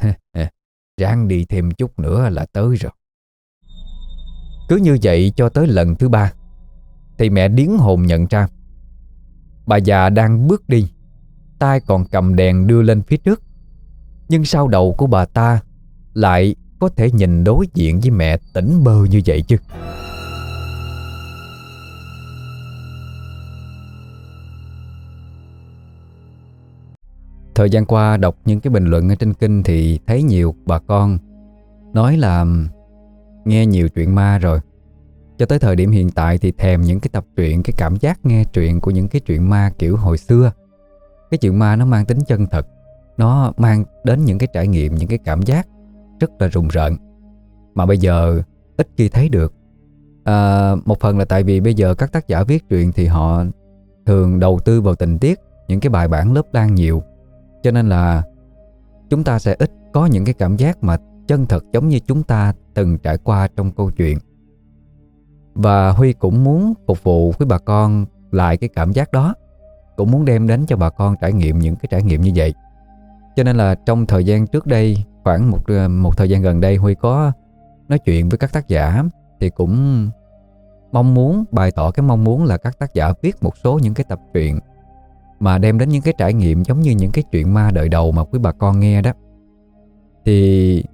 Ráng đi thêm chút nữa là tới rồi. Cứ như vậy cho tới lần thứ ba, Thì mẹ điếng hồn nhận ra. Bà già đang bước đi, tay còn cầm đèn đưa lên phía trước. Nhưng sau đầu của bà ta Lại có thể nhìn đối diện với mẹ tỉnh bơ như vậy chứ. Thời gian qua đọc những cái bình luận ở trên kinh thì thấy nhiều bà con nói là nghe nhiều chuyện ma rồi. Cho tới thời điểm hiện tại thì thèm những cái tập truyện, cái cảm giác nghe truyện của những cái chuyện ma kiểu hồi xưa. Cái chuyện ma nó mang tính chân thật, nó mang đến những cái trải nghiệm, những cái cảm giác rất là rùng rợn. Mà bây giờ ít khi thấy được. À, một phần là tại vì bây giờ các tác giả viết truyện thì họ thường đầu tư vào tình tiết, những cái bài bản lớp lan nhiều cho nên là chúng ta sẽ ít có những cái cảm giác mà chân thật giống như chúng ta từng trải qua trong câu chuyện. Và Huy cũng muốn phục vụ với bà con lại cái cảm giác đó, cũng muốn đem đến cho bà con trải nghiệm những cái trải nghiệm như vậy. Cho nên là trong thời gian trước đây, khoảng một ờ, một thời gian gần đây Huy có nói chuyện với các tác giả thì cũng mong muốn bày tỏ cái mong muốn là các tác giả viết một số những cái tập truyện mà đem đến những cái trải nghiệm giống như những cái chuyện ma đời đầu mà quý bà con nghe đó. Thì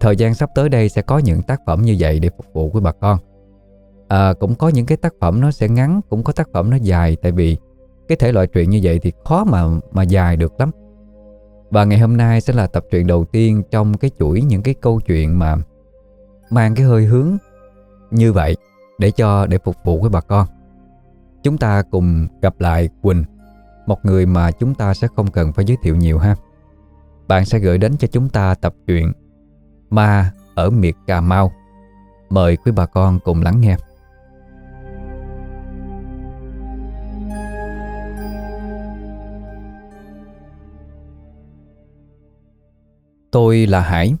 thời gian sắp tới đây sẽ có những tác phẩm như vậy để phục vụ quý bà con. À, cũng có những cái tác phẩm nó sẽ ngắn cũng có tác phẩm nó dài tại vì cái thể loại truyện như vậy thì khó mà mà dài được lắm. Và ngày hôm nay sẽ là tập truyện đầu tiên trong cái chuỗi những cái câu chuyện mà mang cái hơi hướng như vậy để cho để phục vụ với bà con. Chúng ta cùng gặp lại Quỳnh một người mà chúng ta sẽ không cần phải giới thiệu nhiều ha. Bạn sẽ gửi đến cho chúng ta tập truyện Ma ở miệt Cà Mau. Mời quý bà con cùng lắng nghe. Tôi là Hải,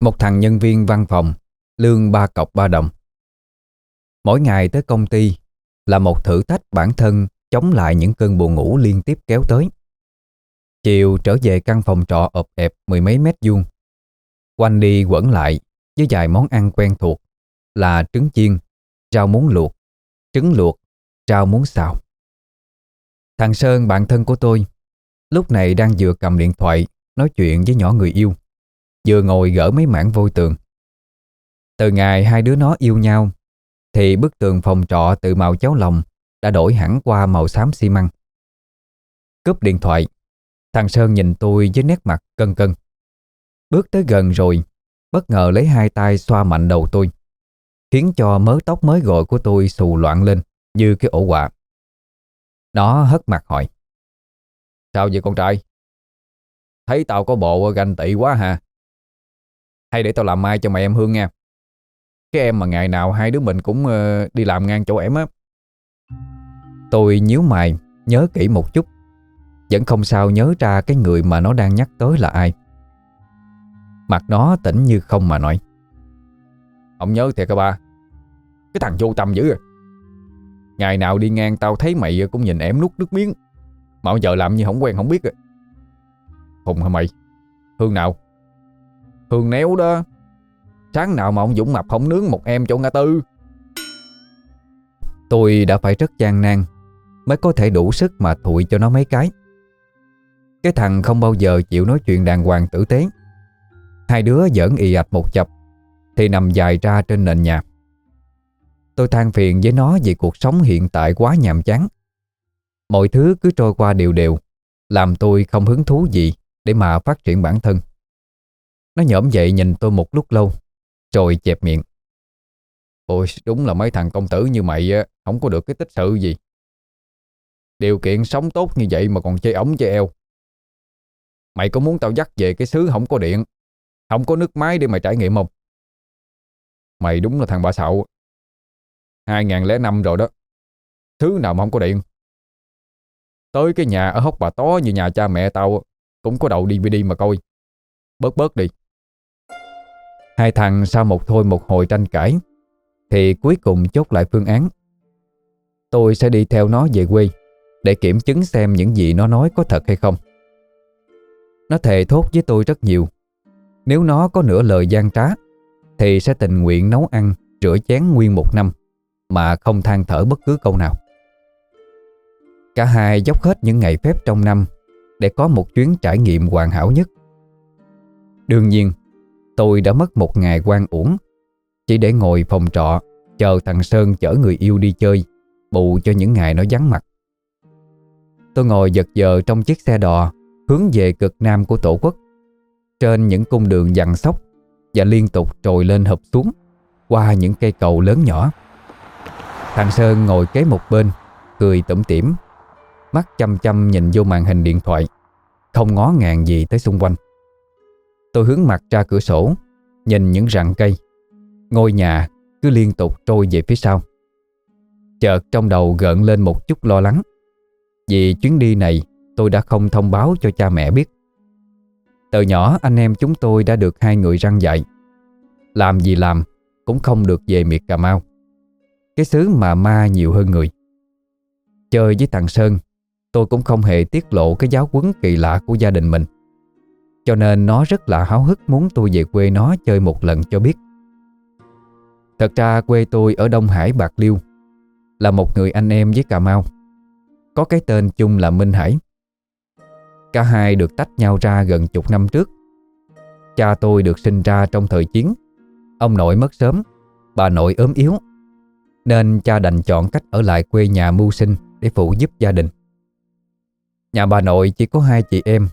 Một thằng nhân viên văn phòng, Lương ba cọc ba đồng. Mỗi ngày tới công ty Là một thử thách bản thân chống lại những cơn buồn ngủ liên tiếp kéo tới. Chiều trở về căn phòng trọ ộp ẹp mười mấy mét vuông. Quanh đi quẩn lại với vài món ăn quen thuộc là trứng chiên, rau muống luộc, trứng luộc, rau muống xào. Thằng Sơn bạn thân của tôi lúc này đang vừa cầm điện thoại nói chuyện với nhỏ người yêu, vừa ngồi gỡ mấy mảng vôi tường. Từ ngày hai đứa nó yêu nhau thì bức tường phòng trọ từ màu cháo lòng đã đổi hẳn qua màu xám xi măng. Cướp điện thoại, thằng Sơn nhìn tôi với nét mặt cân cân. Bước tới gần rồi, bất ngờ lấy hai tay xoa mạnh đầu tôi, khiến cho mớ tóc mới gội của tôi xù loạn lên như cái ổ quạ. Nó hất mặt hỏi. Sao vậy con trai? Thấy tao có bộ ganh tị quá hả? Hay để tao làm mai cho mày em Hương nha. Cái em mà ngày nào hai đứa mình cũng ờ, đi làm ngang chỗ em á. Tôi nhíu mày, Nhớ kỹ một chút. Vẫn không sao nhớ ra cái người mà nó đang nhắc tới là ai. Mặt nó tỉnh như không mà nói. Ông nhớ thiệt hả ba? Cái thằng vô tâm dữ à. Ngày nào đi ngang tao thấy mày cũng nhìn em nút nước miếng. Mà giờ làm như không quen không biết rồi Hùng hả mày? Hương nào? Hương néo đó. Sáng nào mà ông Dũng mập không nướng một em chỗ ngã tư? Tôi đã phải rất gian nan. Mới có thể đủ sức mà thụi cho nó mấy cái. Cái thằng không bao giờ chịu nói chuyện đàng hoàng tử tế. Hai đứa giỡn ì ạch một chập, Thì nằm dài ra trên nền nhà. Tôi than phiền với nó vì cuộc sống hiện tại quá nhàm chán. Mọi thứ cứ trôi qua đều đều, Làm tôi không hứng thú gì Để mà phát triển bản thân. Nó nhổm dậy nhìn tôi một lúc lâu, Rồi chẹp miệng. Ôi, đúng là mấy thằng công tử như mày Không có được cái tích sự gì. Điều kiện sống tốt như vậy mà còn chơi ống chơi eo. Mày có muốn tao dắt về cái xứ không có điện, Không có nước máy để mày trải nghiệm không? Mày đúng là thằng bà xạo. 2005 rồi đó. Thứ nào mà không có điện? Tới cái nhà ở hốc bà tó như nhà cha mẹ tao, Cũng có đầu DVD mà coi. Bớt bớt đi. Hai thằng sau một thôi một hồi tranh cãi, Thì cuối cùng chốt lại phương án. Tôi sẽ đi theo nó về quê để kiểm chứng xem những gì nó nói có thật hay không. Nó thề thốt với tôi rất nhiều. Nếu nó có nửa lời gian trá, Thì sẽ tình nguyện nấu ăn, Rửa chén nguyên một năm, Mà không than thở bất cứ câu nào. Cả hai dốc hết những ngày phép trong năm Để có một chuyến trải nghiệm hoàn hảo nhất. Đương nhiên, Tôi đã mất một ngày quan uổng, Chỉ để ngồi phòng trọ, Chờ thằng Sơn chở người yêu đi chơi, Bù cho những ngày nó vắng mặt. Tôi ngồi giật giờ trong chiếc xe đò, Hướng về cực nam của tổ quốc. Trên những cung đường dằn sóc Và liên tục trồi lên hợp xuống Qua những cây cầu lớn nhỏ. Thằng Sơn ngồi kế một bên, Cười tủm tỉm, Mắt chăm chăm nhìn vô màn hình điện thoại, Không ngó ngàng gì tới xung quanh. Tôi hướng mặt ra cửa sổ, Nhìn những rặng cây. Ngôi nhà cứ liên tục trôi về phía sau. Chợt trong đầu gợn lên một chút lo lắng. Vì chuyến đi này, tôi đã không thông báo cho cha mẹ biết. Từ nhỏ, anh em chúng tôi đã được hai người răng dạy. Làm gì làm, cũng không được về miệt Cà Mau. Cái xứ mà ma nhiều hơn người. Chơi với thằng Sơn, Tôi cũng không hề tiết lộ cái giáo quấn kỳ lạ của gia đình mình. Cho nên nó rất là háo hức muốn tôi về quê nó chơi một lần cho biết. Thật ra quê tôi ở Đông Hải Bạc Liêu, Là một người anh em với Cà Mau. Có cái tên chung là Minh Hải. Cả hai được tách nhau ra gần chục năm trước. Cha tôi được sinh ra trong thời chiến. Ông nội mất sớm Bà nội ốm yếu. Nên cha đành chọn cách ở lại quê nhà mưu sinh Để phụ giúp gia đình. Nhà bà nội chỉ có hai chị em.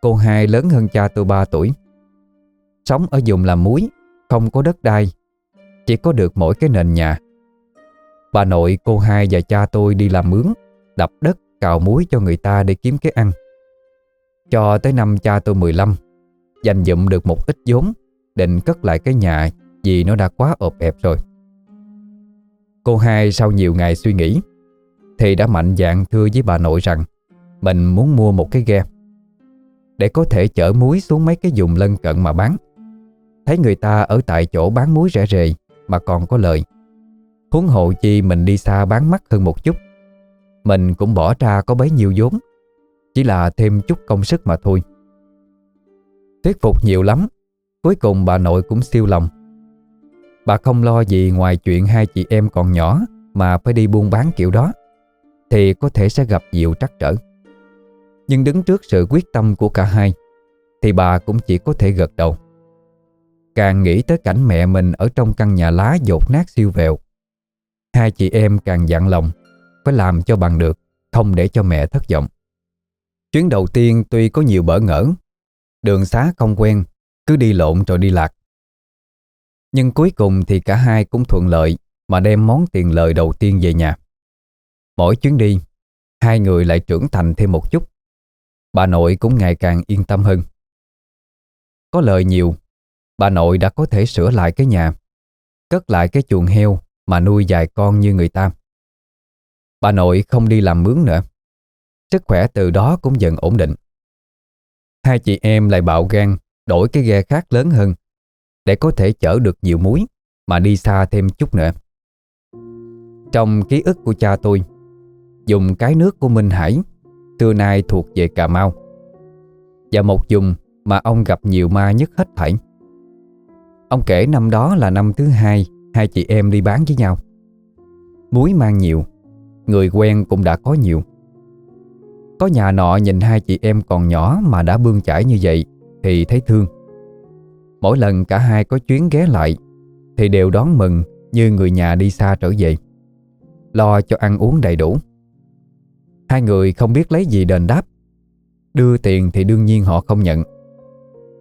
Cô hai lớn hơn cha tôi 3 tuổi. Sống ở vùng làm muối Không có đất đai Chỉ có được mỗi cái nền nhà. Bà nội, cô hai và cha tôi đi làm mướn. Đập đất, cào muối cho người ta để kiếm cái ăn. Cho tới năm cha tôi 15 Dành dụm được một ít vốn Định cất lại cái nhà Vì nó đã quá ộp ẹp rồi. Cô hai sau nhiều ngày suy nghĩ Thì đã mạnh dạn thưa với bà nội rằng Mình muốn mua một cái ghe Để có thể chở muối xuống mấy cái vùng lân cận mà bán. Thấy người ta ở tại chỗ bán muối rẻ rề Mà còn có lợi Huống hộ chi mình đi xa bán mắc hơn một chút. Mình cũng bỏ ra có bấy nhiêu vốn. Chỉ là thêm chút công sức mà thôi. Thuyết phục nhiều lắm. Cuối cùng bà nội cũng siêu lòng. Bà không lo gì ngoài chuyện hai chị em còn nhỏ Mà phải đi buôn bán kiểu đó, Thì có thể sẽ gặp nhiều trắc trở. Nhưng đứng trước sự quyết tâm của cả hai, Thì bà cũng chỉ có thể gật đầu. Càng nghĩ tới cảnh mẹ mình Ở trong căn nhà lá dột nát siêu vẹo, Hai chị em càng dặn lòng. Phải làm cho bằng được, Không để cho mẹ thất vọng. Chuyến đầu tiên tuy có nhiều bỡ ngỡ, Đường xá không quen, Cứ đi lộn rồi đi lạc. Nhưng cuối cùng thì cả hai cũng thuận lợi Mà đem món tiền lời đầu tiên về nhà. Mỗi chuyến đi, Hai người lại trưởng thành thêm một chút. Bà nội cũng ngày càng yên tâm hơn. Có lời nhiều, Bà nội đã có thể sửa lại cái nhà, Cất lại cái chuồng heo Mà nuôi dài con như người ta. Bà nội không đi làm mướn nữa. Sức khỏe từ đó cũng dần ổn định. Hai chị em lại bạo gan, Đổi cái ghe khác lớn hơn, Để có thể chở được nhiều muối Mà đi xa thêm chút nữa. Trong ký ức của cha tôi, Dùng cái nước của Minh Hải, Xưa nay thuộc về Cà Mau, Và một dùng mà ông gặp nhiều ma nhất hết thảy. Ông kể năm đó là năm thứ hai Hai chị em đi bán với nhau. Muối mang nhiều Người quen cũng đã có nhiều. Có nhà nọ nhìn hai chị em còn nhỏ Mà đã bươn chải như vậy, Thì thấy thương. Mỗi lần cả hai có chuyến ghé lại, Thì đều đón mừng Như người nhà đi xa trở về. Lo cho ăn uống đầy đủ. Hai người không biết lấy gì đền đáp. Đưa tiền thì đương nhiên họ không nhận.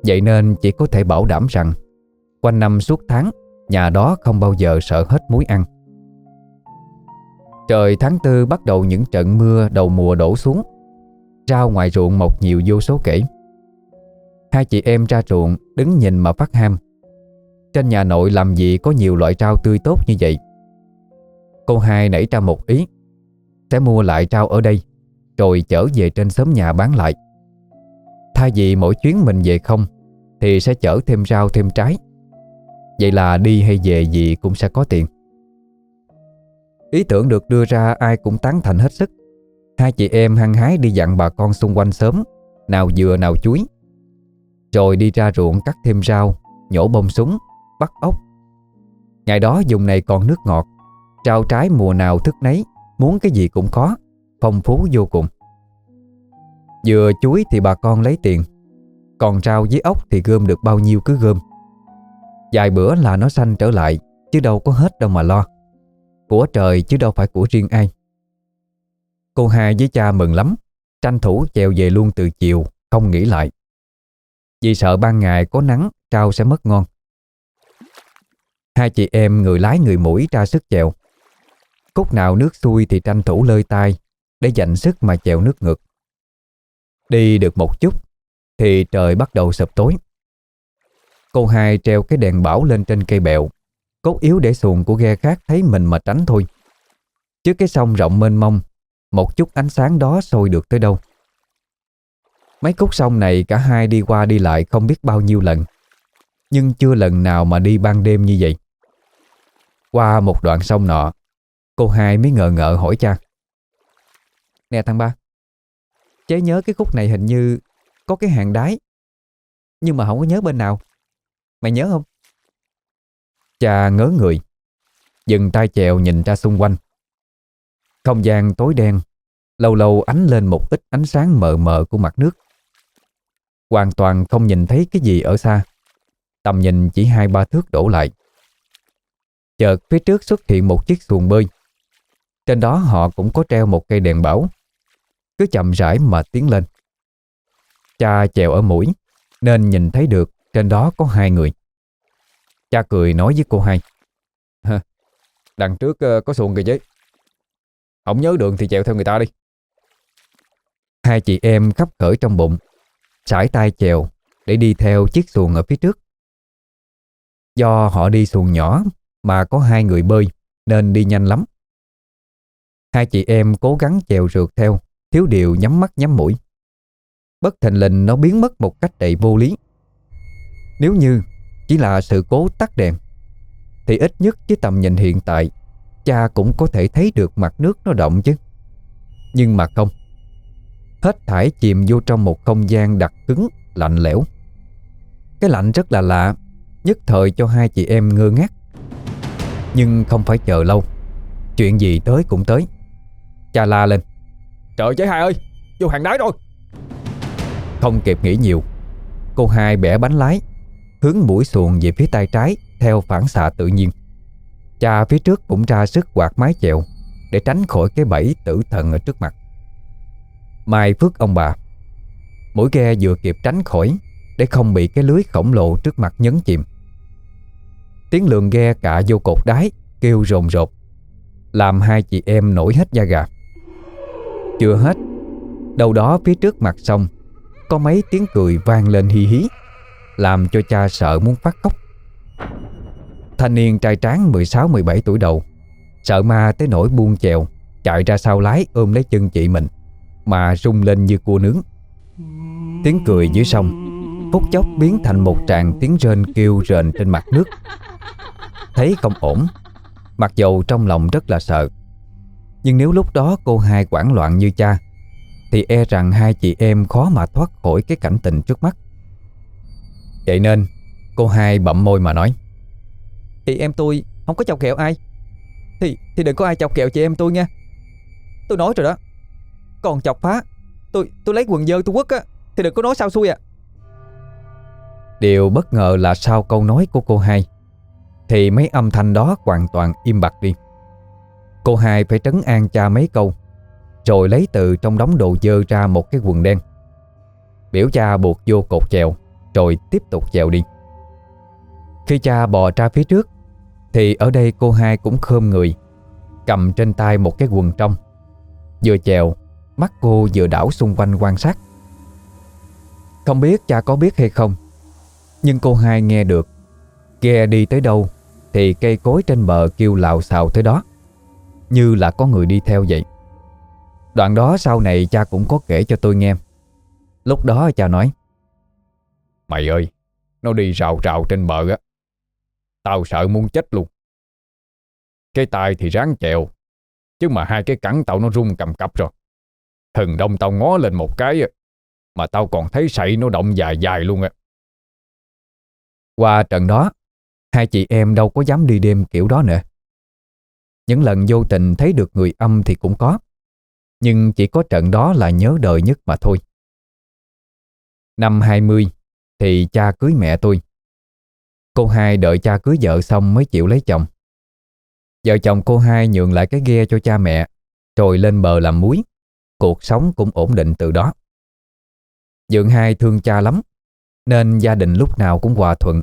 Vậy nên chỉ có thể bảo đảm rằng, Quanh năm suốt tháng, Nhà đó không bao giờ sợ hết muối ăn. Trời tháng tư bắt đầu những trận mưa, đầu mùa đổ xuống. Rau ngoài ruộng mọc nhiều vô số kể. Hai chị em ra ruộng, đứng nhìn mà phát ham. Trên nhà nội làm gì có nhiều loại rau tươi tốt như vậy? Cô hai nảy ra một ý. Sẽ mua lại rau ở đây, Rồi chở về trên xóm nhà bán lại. Thay vì mỗi chuyến mình về không, Thì sẽ chở thêm rau thêm trái. Vậy là đi hay về gì cũng sẽ có tiền. Ý tưởng được đưa ra ai cũng tán thành hết sức. Hai chị em hăng hái đi dặn bà con xung quanh sớm, Nào dừa nào chuối. Rồi đi ra ruộng cắt thêm rau, Nhổ bông súng, Bắt ốc. Ngày đó dùng này còn nước ngọt. Rau trái mùa nào thức nấy, Muốn cái gì cũng có, Phong phú vô cùng. Dừa, chuối thì bà con lấy tiền. Còn rau với ốc thì gom được bao nhiêu cứ gom. Vài bữa là nó xanh trở lại, Chứ đâu có hết đâu mà lo. Của trời chứ đâu phải của riêng ai. Cô hai với cha mừng lắm, Tranh thủ chèo về luôn từ chiều, Không nghĩ lại. Vì sợ ban ngày có nắng, trao sẽ mất ngon. Hai chị em người lái người mũi ra sức chèo. Cúc nào nước xuôi thì tranh thủ lơi tay Để dành sức mà chèo nước ngược. Đi được một chút, Thì trời bắt đầu sập tối. Cô hai treo cái đèn bảo lên trên cây bẹo Cốt yếu để xuồng của ghe khác thấy mình mà tránh thôi. Trước cái sông rộng mênh mông, Một chút ánh sáng đó sôi được tới đâu. Mấy khúc sông này cả hai đi qua đi lại không biết bao nhiêu lần, Nhưng chưa lần nào mà đi ban đêm như vậy. Qua một đoạn sông nọ, Cô hai mới ngờ ngợ hỏi cha. Nè thằng ba Chế nhớ cái khúc này hình như Có cái hàng đáy, Nhưng mà không có nhớ bên nào. Mày nhớ không? Cha ngớ người. Dừng tay chèo nhìn ra xung quanh. Không gian tối đen, Lâu lâu ánh lên một ít ánh sáng mờ mờ của mặt nước. Hoàn toàn không nhìn thấy cái gì ở xa, Tầm nhìn chỉ hai ba thước đổ lại. Chợt phía trước xuất hiện một chiếc xuồng bơi. Trên đó họ cũng có treo một cây đèn bảo. Cứ chậm rãi mà tiến lên. Cha chèo ở mũi, Nên nhìn thấy được trên đó có hai người. Cha cười nói với cô hai Đằng trước ờ, có xuồng kìa chứ Không nhớ đường thì chèo theo người ta đi Hai chị em khắp khởi trong bụng sải tay chèo để đi theo chiếc xuồng ở phía trước. Do họ đi xuồng nhỏ mà có hai người bơi nên đi nhanh lắm. Hai chị em cố gắng chèo rượt theo, thiếu điều nhắm mắt nhắm mũi. Bất thành lình nó biến mất một cách đầy vô lý. Nếu như chỉ là sự cố tắt đèn, thì ít nhất với tầm nhìn hiện tại, cha cũng có thể thấy được mặt nước nó động chứ. Nhưng mà không. Hết thải chìm vô trong một không gian đặc cứng, lạnh lẽo. Cái lạnh rất là lạ, nhất thời cho hai chị em ngơ ngác. Nhưng không phải chờ lâu, chuyện gì tới cũng tới. Cha la lên. Trời cháy hai ơi, vô hàng đáy rồi. Không kịp nghĩ nhiều, cô hai bẻ bánh lái, hướng mũi xuồng về phía tay trái, theo phản xạ tự nhiên. Cha phía trước cũng ra sức quạt mái chèo, để tránh khỏi cái bẫy tử thần ở trước mặt. Mai phước ông bà, Mũi ghe vừa kịp tránh khỏi, Để không bị cái lưới khổng lồ trước mặt nhấn chìm Tiếng lường ghe cạ vô cột đáy Kêu rồn rột, Làm hai chị em nổi hết da gà Chưa hết, Đâu đó phía trước mặt sông, Có mấy tiếng cười vang lên hi hí làm cho cha sợ muốn phát khóc Thanh niên trai tráng 16-17 tuổi đầu Sợ ma tới nỗi buông chèo Chạy ra sau lái ôm lấy chân chị mình mà rung lên như cua nướng. Tiếng cười dưới sông phút chốc biến thành một tràng tiếng rên kêu rền trên mặt nước. Thấy không ổn, mặc dầu trong lòng rất là sợ. Nhưng nếu lúc đó cô hai quảng loạn như cha, thì e rằng hai chị em khó mà thoát khỏi cái cảnh tình trước mắt. Vậy nên, cô hai bậm môi mà nói. Thì em tôi không có chọc kẹo ai. Thì thì đừng có ai chọc kẹo chị em tôi nha. Tôi nói rồi đó. Còn chọc phá Tôi tôi lấy quần dơ tôi quất á Thì đừng có nói sao xui à Điều bất ngờ là sau câu nói của cô hai Thì mấy âm thanh đó hoàn toàn im bặt đi Cô hai phải trấn an cha mấy câu Rồi lấy từ trong đống đồ dơ ra một cái quần đen Biểu cha buộc vô cột chèo rồi tiếp tục dèo đi. Khi cha bò ra phía trước, Thì ở đây cô hai cũng khơm người, Cầm trên tay một cái quần trong. Vừa chèo Mắt cô vừa đảo xung quanh quan sát. Không biết cha có biết hay không, Nhưng cô hai nghe được. Ghe đi tới đâu, Thì cây cối trên bờ kêu lạo xào tới đó, Như là có người đi theo vậy. Đoạn đó sau này cha cũng có kể cho tôi nghe. Lúc đó cha nói Mày ơi, Nó đi rào rào trên bờ á. Tao sợ muốn chết luôn. Cái tay thì ráng chèo, Chứ mà hai cái cẳng tao nó rung cầm cập rồi. Thần đông tao ngó lên một cái Mà tao còn thấy sậy nó động dài dài luôn á. Qua trận đó, Hai chị em đâu có dám đi đêm kiểu đó nữa. Những lần vô tình thấy được người âm thì cũng có, Nhưng chỉ có trận đó là nhớ đời nhất mà thôi. Năm 20 thì cha cưới mẹ tôi. Cô hai đợi cha cưới vợ xong mới chịu lấy chồng. Vợ chồng cô hai nhường lại cái ghe cho cha mẹ, Rồi lên bờ làm muối. Cuộc sống cũng ổn định từ đó. Dượng hai thương cha lắm, Nên gia đình lúc nào cũng hòa thuận.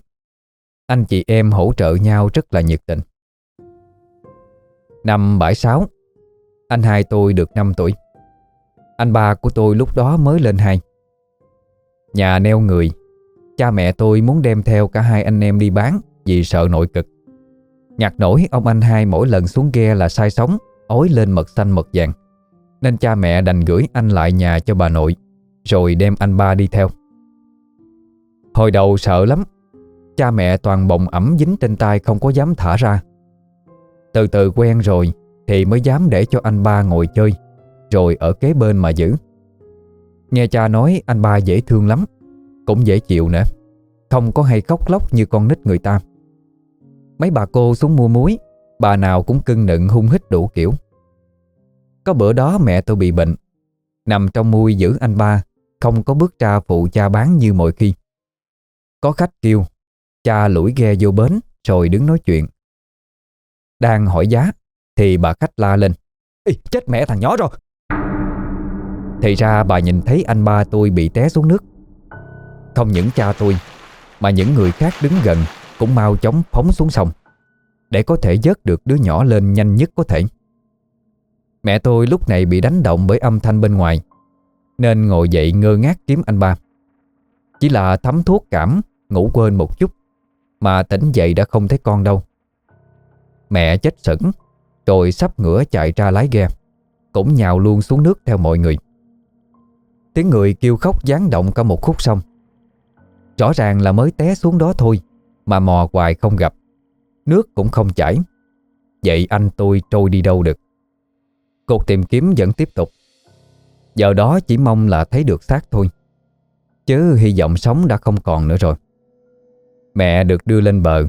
Anh chị em hỗ trợ nhau rất là nhiệt tình. Năm 76 Anh hai tôi được 5 tuổi. Anh ba của tôi lúc đó mới lên hai. Nhà neo người Cha mẹ tôi muốn đem theo cả hai anh em đi bán Vì sợ nội cực. Nhặt nổi, ông anh hai mỗi lần xuống ghe là sai sống Ối lên mật xanh mật vàng. Nên cha mẹ đành gửi anh lại nhà cho bà nội, Rồi đem anh ba đi theo. Hồi đầu sợ lắm, Cha mẹ toàn bồng ẩm dính trên tay không có dám thả ra. Từ từ quen rồi Thì mới dám để cho anh ba ngồi chơi, Rồi ở kế bên mà giữ. Nghe cha nói, anh ba dễ thương lắm. Cũng dễ chịu nữa. Không có hay khóc lóc như con nít người ta. Mấy bà cô xuống mua muối Bà nào cũng cưng nựng hung hít đủ kiểu. Có bữa đó mẹ tôi bị bệnh. Nằm trong mui giữ anh ba Không có bước ra phụ cha bán như mọi khi. Có khách kêu Cha lủi ghe vô bến Rồi đứng nói chuyện. Đang hỏi giá Thì bà khách la lên. Ê, Chết mẹ thằng nhỏ rồi. Thì ra bà nhìn thấy anh ba tôi bị té xuống nước. Không những cha tôi, Mà những người khác đứng gần Cũng mau chóng phóng xuống sông, Để có thể dớt được đứa nhỏ lên nhanh nhất có thể. Mẹ tôi lúc này bị đánh động bởi âm thanh bên ngoài, Nên ngồi dậy ngơ ngác kiếm anh ba. Chỉ là thấm thuốc cảm, Ngủ quên một chút, Mà tỉnh dậy đã không thấy con đâu. Mẹ chết sững, Rồi sắp ngửa chạy ra lái ghe, Cũng nhào luôn xuống nước theo mọi người. Tiếng người kêu khóc gián động cả một khúc sông. Rõ ràng là mới té xuống đó thôi, Mà mò hoài không gặp. Nước cũng không chảy. Vậy anh tôi trôi đi đâu được? Cuộc tìm kiếm vẫn tiếp tục. Giờ đó chỉ mong là thấy được xác thôi. Chứ hy vọng sống đã không còn nữa rồi. Mẹ được đưa lên bờ,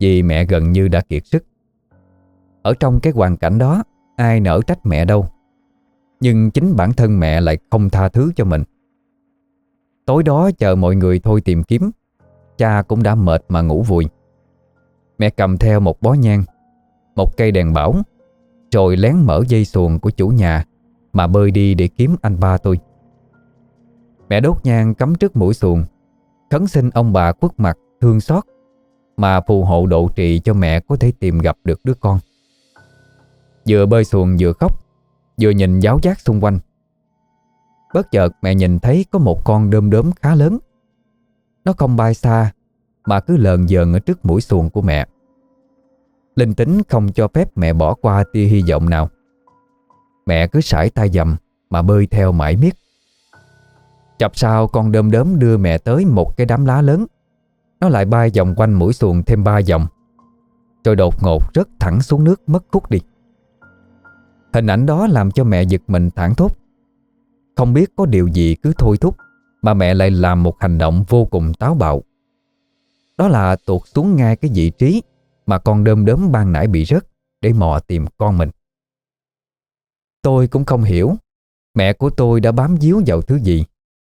Vì mẹ gần như đã kiệt sức. Ở trong cái hoàn cảnh đó, Ai nỡ trách mẹ đâu. Nhưng chính bản thân mẹ lại không tha thứ cho mình. Tối đó chờ mọi người thôi tìm kiếm. Cha cũng đã mệt mà ngủ vùi. Mẹ cầm theo một bó nhang, Một cây đèn bảo, Rồi lén mở dây xuồng của chủ nhà Mà bơi đi để kiếm anh ba tôi. Mẹ đốt nhang cắm trước mũi xuồng, Khấn xin ông bà quất mặt, thương xót Mà phù hộ độ trì cho mẹ có thể tìm gặp được đứa con. Vừa bơi xuồng vừa khóc, Vừa nhìn giáo giác xung quanh. Bất chợt mẹ nhìn thấy có một con đơm đớm khá lớn. Nó không bay xa, Mà cứ lờn dờn ở trước mũi xuồng của mẹ. Linh tính không cho phép mẹ bỏ qua tia hy vọng nào. Mẹ cứ sải tay dầm, Mà bơi theo mãi miết. Chập sau, con đơm đớm đưa mẹ tới một cái đám lá lớn. Nó lại bay vòng quanh mũi xuồng thêm ba vòng. Rồi đột ngột rớt thẳng xuống nước, mất khúc đi. Hình ảnh đó làm cho mẹ giật mình thẳng thốt. Không biết có điều gì cứ thôi thúc Mà mẹ lại làm một hành động vô cùng táo bạo. Đó là tuột xuống ngay cái vị trí Mà con đơm đớm ban nãy bị rớt Để mò tìm con mình. Tôi cũng không hiểu Mẹ của tôi đã bám díu vào thứ gì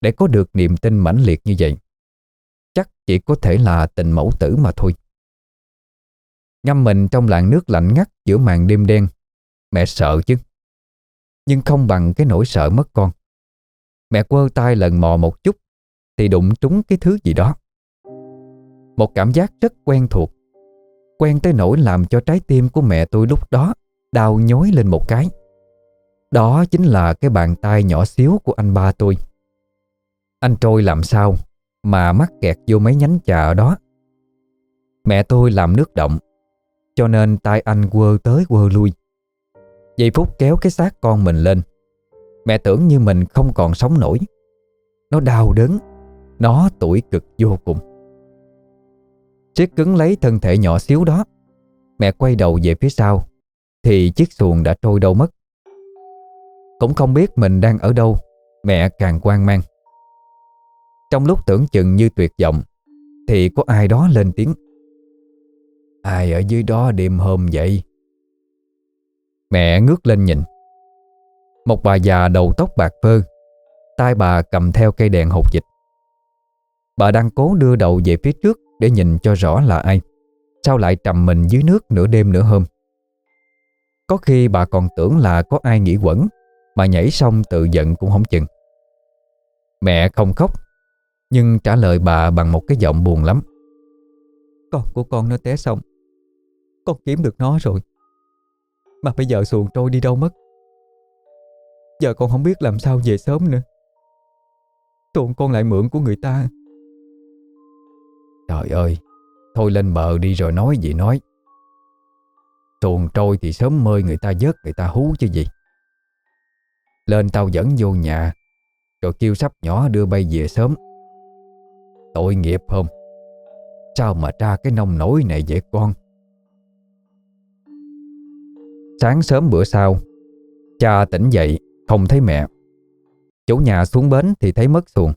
Để có được niềm tin mãnh liệt như vậy. Chắc chỉ có thể là tình mẫu tử mà thôi. Ngâm mình trong làn nước lạnh ngắt giữa màn đêm đen, Mẹ sợ chứ. Nhưng không bằng cái nỗi sợ mất con. Mẹ quơ tay lần mò một chút, Thì đụng trúng cái thứ gì đó. Một cảm giác rất quen thuộc, Quen tới nỗi làm cho trái tim của mẹ tôi lúc đó Đau nhói lên một cái. Đó chính là cái bàn tay nhỏ xíu của anh ba tôi. Anh trôi làm sao Mà mắc kẹt vô mấy nhánh trà ở đó? Mẹ tôi làm nước động, Cho nên tay anh quơ tới quơ lui. Giây phút kéo cái xác con mình lên Mẹ tưởng như mình không còn sống nổi. Nó đau đớn. Nó tuổi cực vô cùng. Siết cứng lấy thân thể nhỏ xíu đó. Mẹ quay đầu về phía sau, Thì chiếc xuồng đã trôi đâu mất. Cũng không biết mình đang ở đâu, Mẹ càng quan mang. Trong lúc tưởng chừng như tuyệt vọng, Thì có ai đó lên tiếng. Ai ở dưới đó đêm hôm vậy? Mẹ ngước lên nhìn. Một bà già đầu tóc bạc phơ tay bà cầm theo cây đèn hột dịch. Bà đang cố đưa đầu về phía trước Để nhìn cho rõ là ai, Sao lại trầm mình dưới nước nửa đêm nửa hôm. Có khi bà còn tưởng là có ai nghĩ quẩn, Mà nhảy xong tự giận cũng không chừng. Mẹ không khóc, Nhưng trả lời bà bằng một cái giọng buồn lắm. Con của con nó té xong, Con kiếm được nó rồi. Mà bây giờ xuồng trôi đi đâu mất? Giờ con không biết làm sao về sớm nữa. Xuồng con lại mượn của người ta. Trời ơi, Thôi lên bờ đi rồi nói gì nói. Tuồn trôi thì sớm mơi người ta vớt người ta hú chứ gì. Lên tao dẫn vô nhà, Rồi kêu sắp nhỏ đưa bay về sớm. Tội nghiệp không? Sao mà tra cái nông nổi này vậy con? Sáng sớm bữa sau, Cha tỉnh dậy. Không thấy mẹ. Chủ nhà xuống bến thì thấy mất xuồng.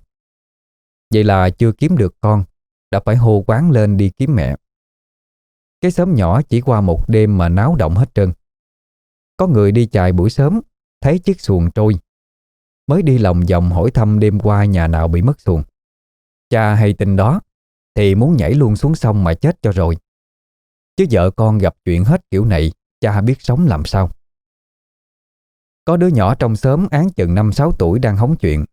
Vậy là chưa kiếm được con, Đã phải hô quán lên đi kiếm mẹ. Cái xóm nhỏ chỉ qua một đêm mà náo động hết trơn. Có người đi chài buổi sớm, Thấy chiếc xuồng trôi. Mới đi lòng vòng hỏi thăm đêm qua nhà nào bị mất xuồng. Cha hay tin đó, Thì muốn nhảy luôn xuống sông mà chết cho rồi. Chứ vợ con gặp chuyện hết kiểu này, Cha biết sống làm sao. Có đứa nhỏ trong xóm án chừng 5-6 tuổi đang hóng chuyện.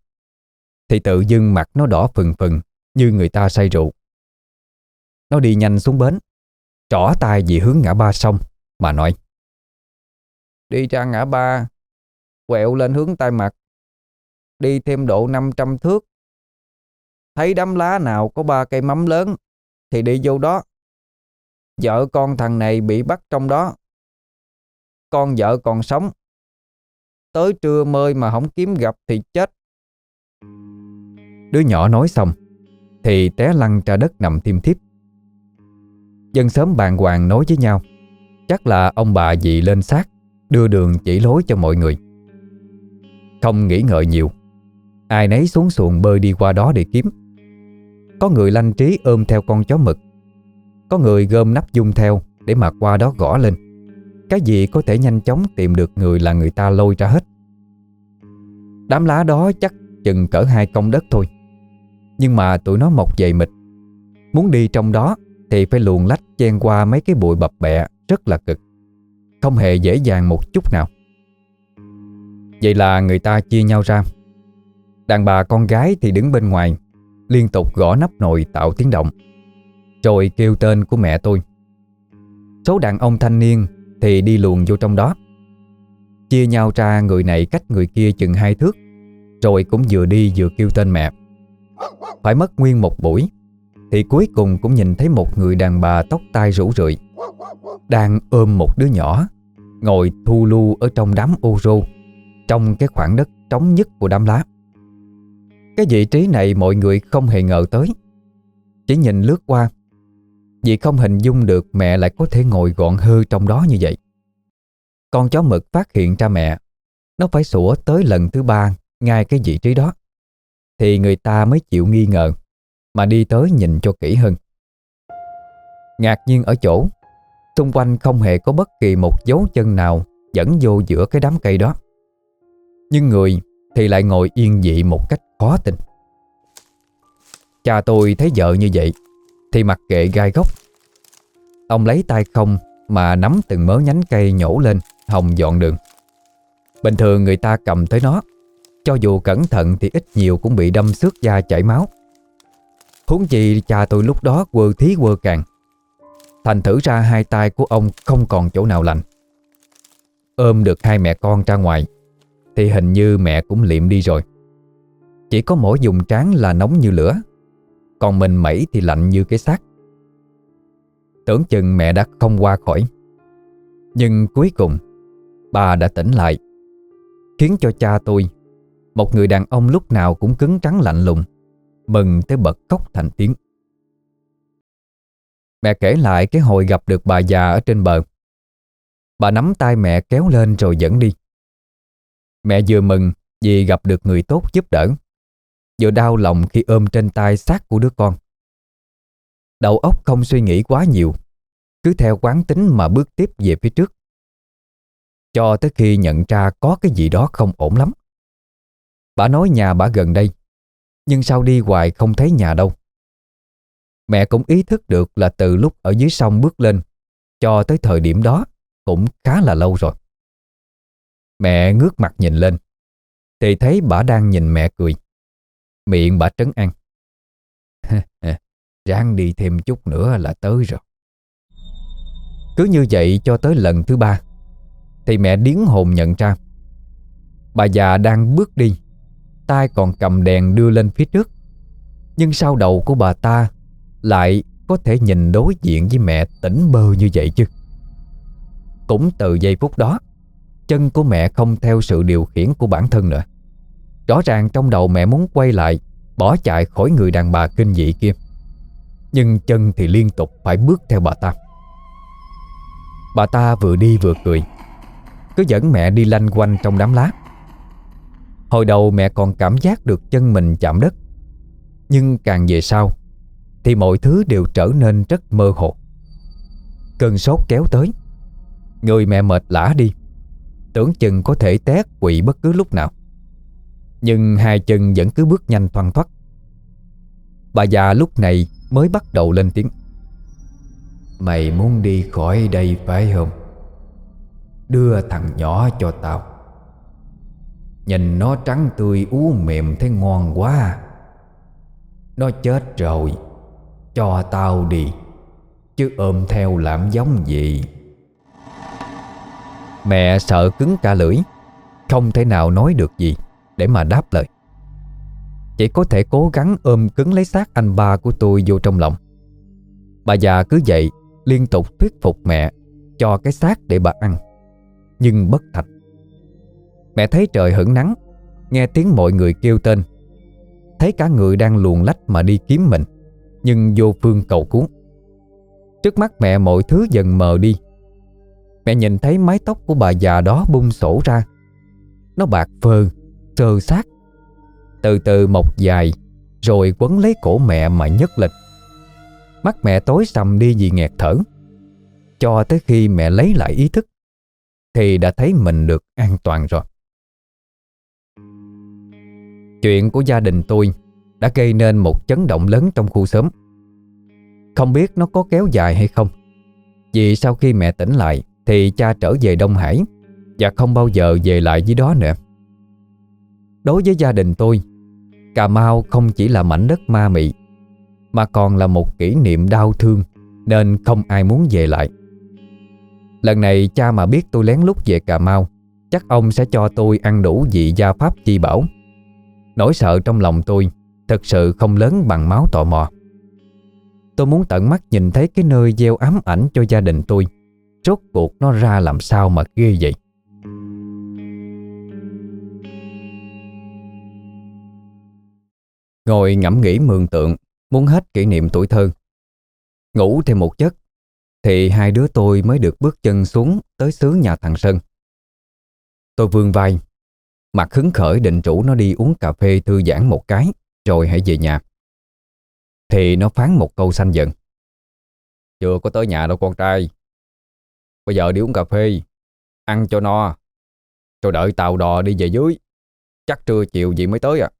Thì tự dưng mặt nó đỏ phừng phừng, Như người ta say rượu. Nó đi nhanh xuống bến, Trỏ tay về hướng ngã ba sông, Mà nói, Đi ra ngã ba, Quẹo lên hướng tay mặt Đi thêm độ 500 thước. Thấy đám lá nào có ba cây mắm lớn, Thì đi vô đó. Vợ con thằng này bị bắt trong đó. Con vợ còn sống Tới trưa mơi mà không kiếm gặp thì chết. Đứa nhỏ nói xong, Thì té lăn ra đất nằm thiêm thiếp. Dân sớm bàn hoàng nói với nhau, Chắc là ông bà dì lên xác, Đưa đường chỉ lối cho mọi người. Không nghĩ ngợi nhiều, Ai nấy xuống xuồng bơi đi qua đó để kiếm. Có người lanh trí ôm theo con chó mực, Có người gom nắp dung theo Để mà qua đó gõ lên. Cái gì có thể nhanh chóng tìm được người là người ta lôi ra hết? Đám lá đó chắc chừng cỡ hai công đất thôi. Nhưng mà tụi nó mọc dày mịt. Muốn đi trong đó Thì phải luồn lách chen qua mấy cái bụi bập bẹ Rất là cực. Không hề dễ dàng một chút nào. Vậy là người ta chia nhau ra. Đàn bà con gái thì đứng bên ngoài, Liên tục gõ nắp nồi tạo tiếng động, Rồi kêu tên của mẹ tôi. Số đàn ông thanh niên thì đi luồn vô trong đó. Chia nhau ra người này cách người kia chừng hai thước, Rồi cũng vừa đi vừa kêu tên mẹ. Phải mất nguyên một buổi, Thì cuối cùng cũng nhìn thấy một người đàn bà tóc tai rủ rượi, Đang ôm một đứa nhỏ, Ngồi thu lu ở trong đám ô rô, Trong cái khoảng đất trống nhất của đám lá. Cái vị trí này mọi người không hề ngờ tới, Chỉ nhìn lướt qua vì không hình dung được mẹ lại có thể ngồi gọn hư trong đó như vậy. Con chó mực phát hiện ra mẹ. Nó phải sủa tới lần thứ ba, Ngay cái vị trí đó. Thì người ta mới chịu nghi ngờ, Mà đi tới nhìn cho kỹ hơn. Ngạc nhiên ở chỗ, Xung quanh không hề có bất kỳ một dấu chân nào Dẫn vô giữa cái đám cây đó. Nhưng người thì lại ngồi yên dị một cách khó tin. Cha tôi thấy vợ như vậy thì mặc kệ gai góc. Ông lấy tay không Mà nắm từng mớ nhánh cây nhổ lên, Hồng dọn đường. Bình thường người ta cầm tới nó, Cho dù cẩn thận thì ít nhiều cũng bị đâm xước da chảy máu. Huống chi cha tôi lúc đó quơ thí quơ càng. Thành thử ra hai tay của ông không còn chỗ nào lành. Ôm được hai mẹ con ra ngoài, Thì hình như mẹ cũng liệm đi rồi. Chỉ có mỗi dùng trán là nóng như lửa. Còn mình mẩy thì lạnh như cái xác. Tưởng chừng mẹ đã không qua khỏi. Nhưng cuối cùng, Bà đã tỉnh lại, Khiến cho cha tôi, Một người đàn ông lúc nào cũng cứng trắng lạnh lùng, Mừng tới bật khóc thành tiếng. Mẹ kể lại cái hồi gặp được bà già ở trên bờ. Bà nắm tay mẹ kéo lên rồi dẫn đi. Mẹ vừa mừng vì gặp được người tốt giúp đỡ. Vừa đau lòng khi ôm trên tay xác của đứa con. Đầu óc không suy nghĩ quá nhiều, Cứ theo quán tính mà bước tiếp về phía trước. Cho tới khi nhận ra có cái gì đó không ổn lắm. Bà nói nhà bà gần đây, Nhưng sao đi hoài không thấy nhà đâu. Mẹ cũng ý thức được là từ lúc ở dưới sông bước lên, Cho tới thời điểm đó Cũng khá là lâu rồi. Mẹ ngước mặt nhìn lên, Thì thấy bà đang nhìn mẹ cười. Miệng bà trấn an. Ráng đi thêm chút nữa là tới rồi. Cứ như vậy cho tới lần thứ ba, Thì mẹ điến hồn nhận ra. Bà già đang bước đi, tay còn cầm đèn đưa lên phía trước. Nhưng sau đầu của bà ta Lại có thể nhìn đối diện với mẹ tỉnh bơ như vậy chứ. Cũng từ giây phút đó, Chân của mẹ không theo sự điều khiển của bản thân nữa. Rõ ràng trong đầu mẹ muốn quay lại, Bỏ chạy khỏi người đàn bà kinh dị kia. Nhưng chân thì liên tục phải bước theo bà ta. Bà ta vừa đi vừa cười. Cứ dẫn mẹ đi lanh quanh trong đám lá. Hồi đầu mẹ còn cảm giác được chân mình chạm đất. Nhưng càng về sau, Thì mọi thứ đều trở nên rất mơ hồ. Cơn sốt kéo tới. Người mẹ mệt lã đi. Tưởng chừng có thể té quỵ bất cứ lúc nào. Nhưng hai chân vẫn cứ bước nhanh thoăn thoắt Bà già lúc này mới bắt đầu lên tiếng. Mày muốn đi khỏi đây phải không? Đưa thằng nhỏ cho tao. Nhìn nó trắng tươi, ú mềm, thấy ngon quá. Nó chết rồi. Cho tao đi. Chứ ôm theo làm giống gì? Mẹ sợ cứng cả lưỡi. Không thể nào nói được gì. Để mà đáp lời. Chỉ có thể cố gắng ôm cứng lấy xác anh ba của tôi vô trong lòng. Bà già cứ vậy Liên tục thuyết phục mẹ Cho cái xác để bà ăn Nhưng bất thành. Mẹ thấy trời hửng nắng Nghe tiếng mọi người kêu tên. Thấy cả người đang luồn lách mà đi kiếm mình Nhưng vô phương cầu cứu. Trước mắt mẹ mọi thứ dần mờ đi. Mẹ nhìn thấy mái tóc của bà già đó bung sổ ra. Nó bạc phơ, sơ sát Từ từ mọc dài, Rồi quấn lấy cổ mẹ mà nhấc lên Mắt mẹ tối sầm đi vì nghẹt thở Cho tới khi mẹ lấy lại ý thức, Thì đã thấy mình được an toàn rồi Chuyện của gia đình tôi đã gây nên một chấn động lớn trong khu xóm. Không biết nó có kéo dài hay không. Vì sau khi mẹ tỉnh lại thì cha trở về Đông Hải và không bao giờ về lại dưới đó nữa. Đối với gia đình tôi, Cà Mau không chỉ là mảnh đất ma mị mà còn là một kỷ niệm đau thương nên không ai muốn về lại. Lần này cha mà biết tôi lén lút về Cà Mau chắc ông sẽ cho tôi ăn đủ vị gia pháp chi bảo. Nỗi sợ trong lòng tôi Thật sự không lớn bằng máu tò mò. Tôi muốn tận mắt nhìn thấy cái nơi gieo ám ảnh cho gia đình tôi Rốt cuộc nó ra làm sao mà ghê vậy? Ngồi ngẫm nghĩ mường tượng, Muốn hết kỷ niệm tuổi thơ. Ngủ thêm một giấc, Thì hai đứa tôi mới được bước chân xuống Tới xứ nhà thằng Sơn. Tôi vươn vai, Mặt hứng khởi định chủ nó đi uống cà phê thư giãn một cái, Rồi hãy về nhà. Thì nó phán một câu xanh giận Chưa có tới nhà đâu con trai. Bây giờ đi uống cà phê, Ăn cho no. Rồi đợi tàu đò đi về dưới. Chắc trưa chiều gì mới tới à?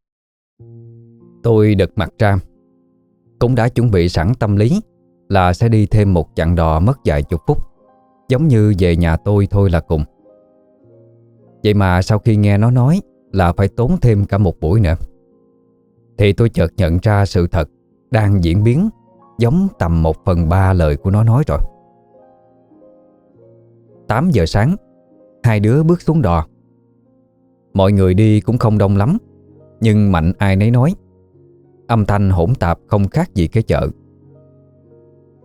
Tôi đật mặt ra. Cũng đã chuẩn bị sẵn tâm lý Là sẽ đi thêm một chặng đò mất vài chục phút, Giống như về nhà tôi thôi là cùng. Vậy mà sau khi nghe nó nói Là phải tốn thêm cả một buổi nữa, Thì tôi chợt nhận ra sự thật Đang diễn biến Giống tầm một phần ba lời của nó nói rồi. 8 giờ sáng, Hai đứa bước xuống đò. Mọi người đi cũng không đông lắm, Nhưng mạnh ai nấy nói Âm thanh hỗn tạp không khác gì cái chợ.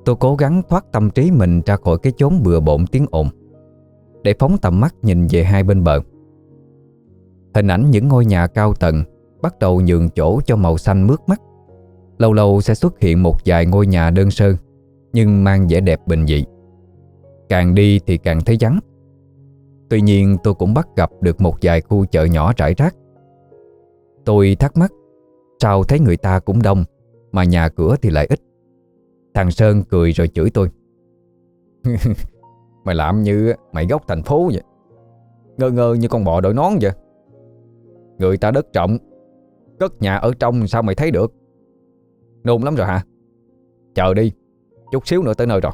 Tôi cố gắng thoát tâm trí mình ra khỏi cái chốn bừa bộn tiếng ồn, để phóng tầm mắt nhìn về hai bên bờ. Hình ảnh những ngôi nhà cao tầng Bắt đầu nhường chỗ cho màu xanh mướt mắt. Lâu lâu sẽ xuất hiện một vài ngôi nhà đơn sơ, Nhưng mang vẻ đẹp bình dị. Càng đi thì càng thấy vắng. Tuy nhiên tôi cũng bắt gặp được một vài khu chợ nhỏ trải rác. Tôi thắc mắc Sao thấy người ta cũng đông, Mà nhà cửa thì lại ít? Thằng Sơn cười rồi chửi tôi. Mày làm như mày gốc thành phố vậy. Ngơ ngơ như con bò đội nón vậy. Người ta đất trọng, Cất nhà ở trong sao mày thấy được? Nôn lắm rồi hả? Chờ đi, Chút xíu nữa tới nơi rồi.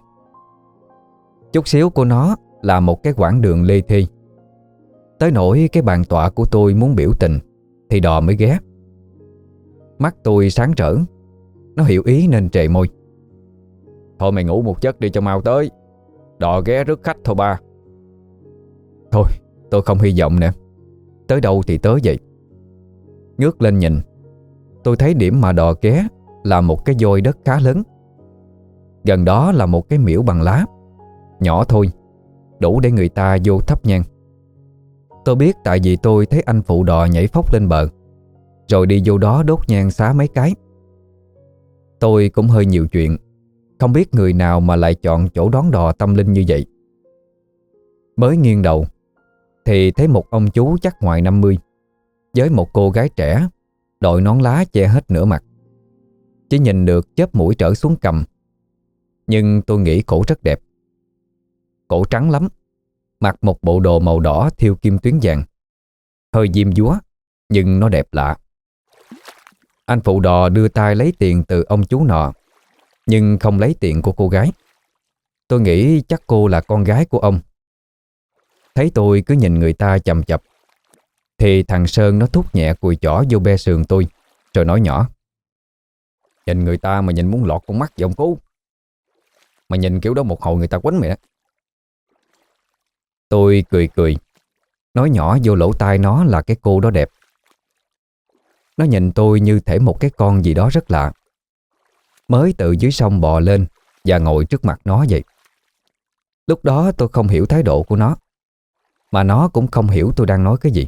Chút xíu của nó là một cái quãng đường lê thi. Tới nỗi cái bàn tọa của tôi muốn biểu tình, Thì đò mới ghé. Mắt tôi sáng trở. Nó hiểu ý nên trề môi. Thôi mày ngủ một giấc đi cho mau tới. Đò ghé rước khách thôi ba. Thôi, tôi không hy vọng nè Tới đâu thì tới vậy. Ngước lên nhìn, Tôi thấy điểm mà đò ghé Là một cái vôi đất khá lớn. Gần đó là một cái miễu bằng lá. Nhỏ thôi, Đủ để người ta vô thắp nhang. Tôi biết tại vì tôi thấy anh phụ đò nhảy phóc lên bờ. Rồi đi vô đó đốt nhang xá mấy cái. Tôi cũng hơi nhiều chuyện. Không biết người nào mà lại chọn chỗ đón đò tâm linh như vậy. Mới nghiêng đầu, Thì thấy một ông chú chắc ngoài 50 Với một cô gái trẻ, Đội nón lá che hết nửa mặt. Chỉ nhìn được chớp mũi trở xuống cầm. Nhưng tôi nghĩ cổ rất đẹp. Cổ trắng lắm, Mặc một bộ đồ màu đỏ thiêu kim tuyến vàng. Hơi diêm dúa, Nhưng nó đẹp lạ. Anh phụ đò đưa tay lấy tiền từ ông chú nọ Nhưng không lấy tiền của cô gái. Tôi nghĩ chắc cô là con gái của ông. Thấy tôi cứ nhìn người ta chầm chập Thì thằng Sơn nó thúc nhẹ cùi chỏ vô be sườn tôi Rồi nói nhỏ. Nhìn người ta mà nhìn muốn lọt con mắt giọng cú, Mà nhìn kiểu đó một hồi người ta quánh mày đó Tôi cười cười Nói nhỏ vô lỗ tai nó là cái cô đó đẹp. Nó nhìn tôi như thể một cái con gì đó rất lạ. Mới từ dưới sông bò lên Và ngồi trước mặt nó vậy. Lúc đó tôi không hiểu thái độ của nó, Mà nó cũng không hiểu tôi đang nói cái gì.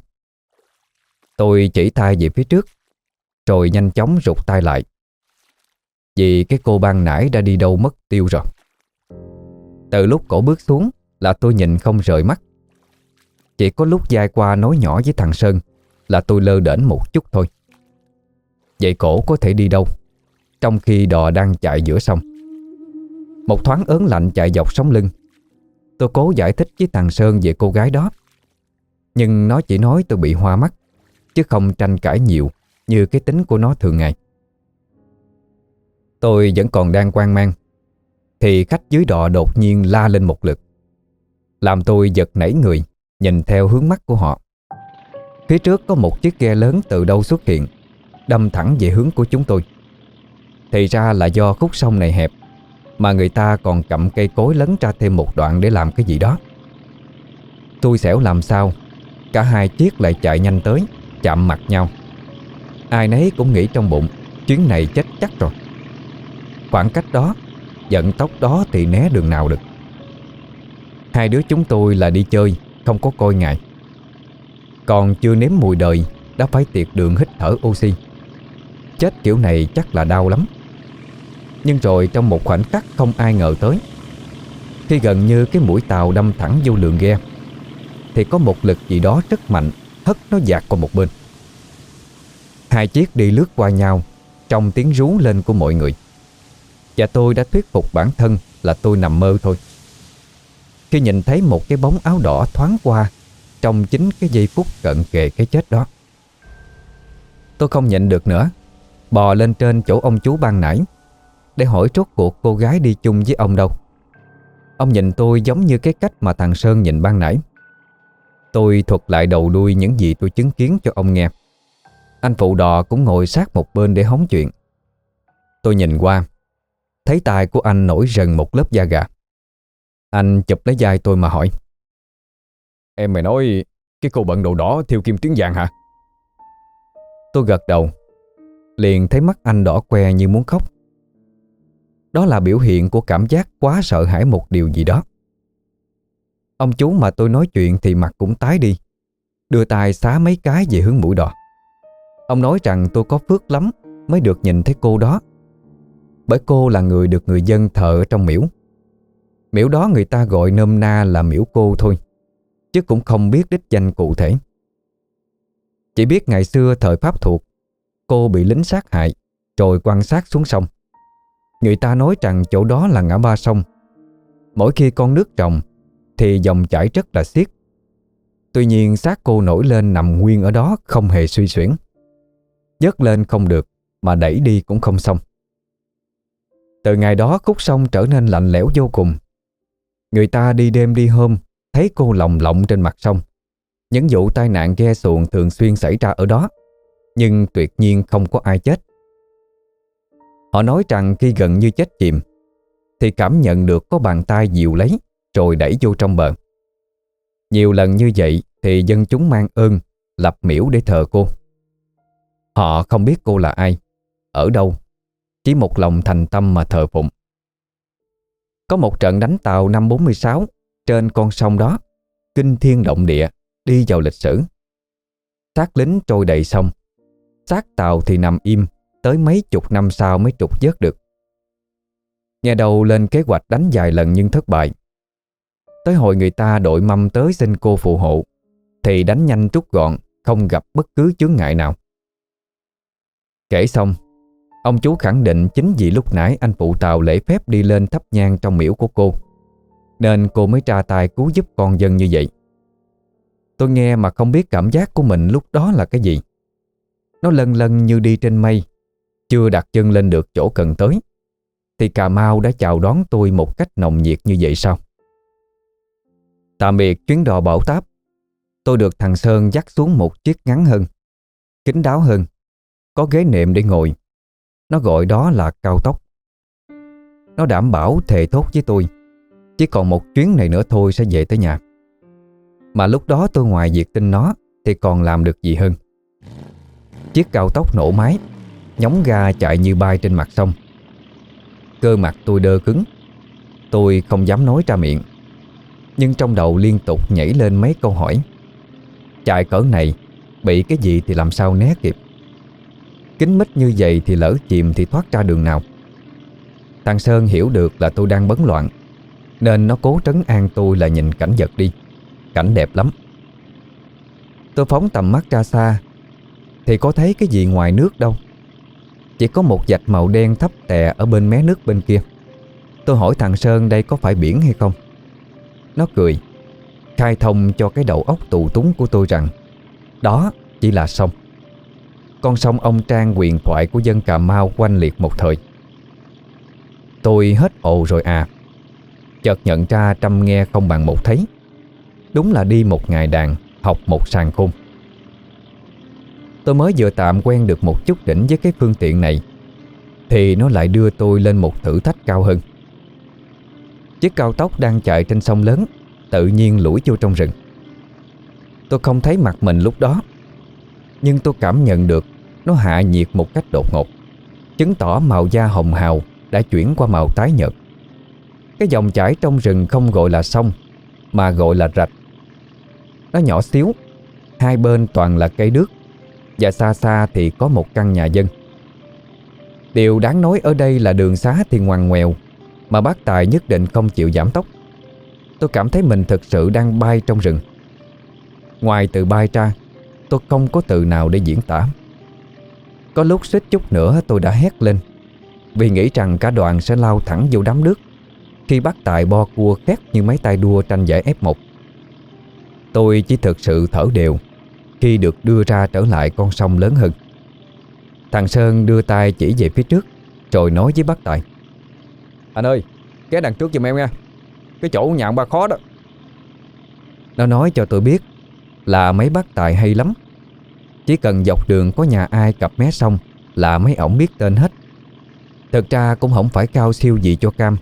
Tôi chỉ tay về phía trước, Rồi nhanh chóng rụt tay lại. Vì cái cô ban nãy đã đi đâu mất tiêu rồi. Từ lúc cổ bước xuống là tôi nhìn không rời mắt. Chỉ có lúc dài qua nói nhỏ với thằng Sơn là tôi lơ đễnh một chút thôi. Vậy cổ có thể đi đâu trong khi đò đang chạy giữa sông? Một thoáng ớn lạnh chạy dọc sống lưng. Tôi cố giải thích với thằng Sơn về cô gái đó. Nhưng nó chỉ nói tôi bị hoa mắt, chứ không tranh cãi nhiều như cái tính của nó thường ngày. Tôi vẫn còn đang quan mang, thì khách dưới đò đột nhiên la lên một lượt. Làm tôi giật nảy người, Nhìn theo hướng mắt của họ Phía trước có một chiếc ghe lớn từ đâu xuất hiện Đâm thẳng về hướng của chúng tôi. Thì ra là do khúc sông này hẹp, Mà người ta còn cặm cây cối lấn ra thêm một đoạn để làm cái gì đó. Tôi xẻo làm sao, Cả hai chiếc lại chạy nhanh tới, Chạm mặt nhau. Ai nấy cũng nghĩ trong bụng, Chuyến này chết chắc rồi. Khoảng cách đó Giận tốc đó thì né đường nào được. Hai đứa chúng tôi là đi chơi, Không có coi ngại Còn chưa nếm mùi đời, Đã phải tiệt đường hít thở oxy. Chết kiểu này chắc là đau lắm. Nhưng rồi trong một khoảnh khắc Không ai ngờ tới Khi gần như cái mũi tàu đâm thẳng vô lượng ghe Thì có một lực gì đó rất mạnh Hất nó dạt qua một bên. Hai chiếc đi lướt qua nhau Trong tiếng rú lên của mọi người. Và tôi đã thuyết phục bản thân Là tôi nằm mơ thôi. Khi nhìn thấy một cái bóng áo đỏ thoáng qua trong chính cái giây phút cận kề cái chết đó. Tôi không nhịn được nữa, bò lên trên chỗ ông chú ban nãy để hỏi rốt cuộc cô gái đi chung với ông đâu. Ông nhìn tôi giống như cái cách mà thằng Sơn nhìn ban nãy. Tôi thuật lại đầu đuôi những gì tôi chứng kiến cho ông nghe. Anh phụ đò cũng ngồi sát một bên để hóng chuyện. Tôi nhìn qua, thấy tai của anh nổi rần một lớp da gà. Anh chụp lấy vai tôi mà hỏi Em mày nói Cái cô bận đồ đỏ thiêu kim tuyến vàng hả Tôi gật đầu Liền thấy mắt anh đỏ que như muốn khóc. Đó là biểu hiện của cảm giác quá sợ hãi một điều gì đó. Ông chú mà tôi nói chuyện thì mặt cũng tái đi, Đưa tay xá mấy cái về hướng mũi đỏ Ông nói rằng tôi có phước lắm Mới được nhìn thấy cô đó, Bởi cô là người được người dân thờ trong miễu. Miễu đó người ta gọi nôm na là miễu cô thôi, Chứ cũng không biết đích danh cụ thể. Chỉ biết ngày xưa thời Pháp thuộc Cô bị lính sát hại, Rồi quan sát xuống sông. Người ta nói rằng chỗ đó là ngã ba sông. Mỗi khi con nước trồng, Thì dòng chảy rất là xiết. Tuy nhiên, xác cô nổi lên nằm nguyên ở đó Không hề suy xuyển. Dớt lên không được, Mà đẩy đi cũng không xong. Từ ngày đó, khúc sông trở nên lạnh lẽo vô cùng. Người ta đi đêm đi hôm, Thấy cô lồng lộng trên mặt sông. Những vụ tai nạn ghe xuồng thường xuyên xảy ra ở đó. Nhưng tuyệt nhiên không có ai chết. Họ nói rằng khi gần như chết chìm, Thì cảm nhận được có bàn tay dịu lấy, Rồi đẩy vô trong bờ. Nhiều lần như vậy Thì dân chúng mang ơn, Lập miễu để thờ cô. Họ không biết cô là ai, Ở đâu, Chỉ một lòng thành tâm mà thờ phụng. Có một trận đánh tàu năm 46 Trên con sông đó, Kinh thiên động địa, Đi vào lịch sử. Xác lính trôi đầy sông xác tàu thì nằm im, Tới mấy chục năm sau mới trục vớt được. Nghe đầu lên kế hoạch đánh vài lần nhưng thất bại. Tới hồi người ta đội mâm tới xin cô phụ hộ, Thì đánh nhanh rút gọn, Không gặp bất cứ chướng ngại nào. Kể xong, Ông chú khẳng định chính vì lúc nãy anh phụ tàu lễ phép đi lên thắp nhang trong miễu của cô, Nên cô mới tra tay cứu giúp con dân như vậy. Tôi nghe mà không biết cảm giác của mình lúc đó là cái gì. Nó lân lân như đi trên mây. Chưa đặt chân lên được chỗ cần tới, Thì Cà Mau đã chào đón tôi một cách nồng nhiệt như vậy sao? Tạm biệt chuyến đò bảo táp. Tôi được thằng Sơn dắt xuống một chiếc ngắn hơn Kính đáo hơn, Có ghế nệm để ngồi. Nó gọi đó là cao tốc. Nó đảm bảo thề thốt với tôi. Chỉ còn một chuyến này nữa thôi sẽ về tới nhà. Mà lúc đó tôi ngoài việc tin nó Thì còn làm được gì hơn? Chiếc cao tốc nổ máy. Nhóng ga chạy như bay trên mặt sông. Cơ mặt tôi đơ cứng. Tôi không dám nói ra miệng. Nhưng trong đầu liên tục nhảy lên mấy câu hỏi. Chạy cỡ này Bị cái gì thì làm sao né kịp? Kính mít như vậy thì lỡ chìm thì thoát ra đường nào? Thằng Sơn hiểu được là tôi đang bấn loạn, Nên nó cố trấn an tôi là nhìn cảnh vật đi. Cảnh đẹp lắm. Tôi phóng tầm mắt ra xa thì có thấy cái gì ngoài nước đâu? Chỉ có một dạch màu đen thấp tè Ở bên mé nước bên kia. Tôi hỏi thằng Sơn đây có phải biển hay không. Nó cười, Khai thông cho cái đầu óc tù túng của tôi rằng, Đó chỉ là sông. Con sông ông Trang quyền thoại của dân Cà Mau quanh liệt một thời. Tôi hết ồ rồi à. Chợt nhận ra trăm nghe không bằng một thấy. Đúng là đi một ngày đàn, Học một sàn khung Tôi mới vừa tạm quen được một chút đỉnh với cái phương tiện này, Thì nó lại đưa tôi lên một thử thách cao hơn. Chiếc cao tốc đang chạy trên sông lớn, Tự nhiên lủi vô trong rừng. Tôi không thấy mặt mình lúc đó, Nhưng tôi cảm nhận được Nó hạ nhiệt một cách đột ngột, Chứng tỏ màu da hồng hào Đã chuyển qua màu tái nhợt. Cái dòng chảy trong rừng không gọi là sông, Mà gọi là rạch. Nó nhỏ xíu, Hai bên toàn là cây đước và xa xa thì có một căn nhà dân. Điều đáng nói ở đây là đường xá thì ngoằn ngoèo, Mà bác Tài nhất định không chịu giảm tốc. Tôi cảm thấy mình thực sự đang bay trong rừng. Ngoài từ bay ra, Tôi không có từ nào để diễn tả. Có lúc xích chút nữa tôi đã hét lên, Vì nghĩ rằng cả đoàn sẽ lao thẳng vô đám nước, Khi bác Tài bo cua khét như mấy tay đua tranh giải F1 Tôi chỉ thực sự thở đều khi được đưa ra trở lại con sông lớn hơn. Thằng Sơn đưa tay chỉ về phía trước Rồi nói với bác Tài. Anh ơi Ghé đằng trước giùm em nha. Cái chỗ nhà ba khó đó. Nó nói cho tôi biết Là mấy bác Tài hay lắm. Chỉ cần dọc đường có nhà ai cặp mé sông Là mấy ổng biết tên hết. Thực ra cũng không phải cao siêu gì cho cam.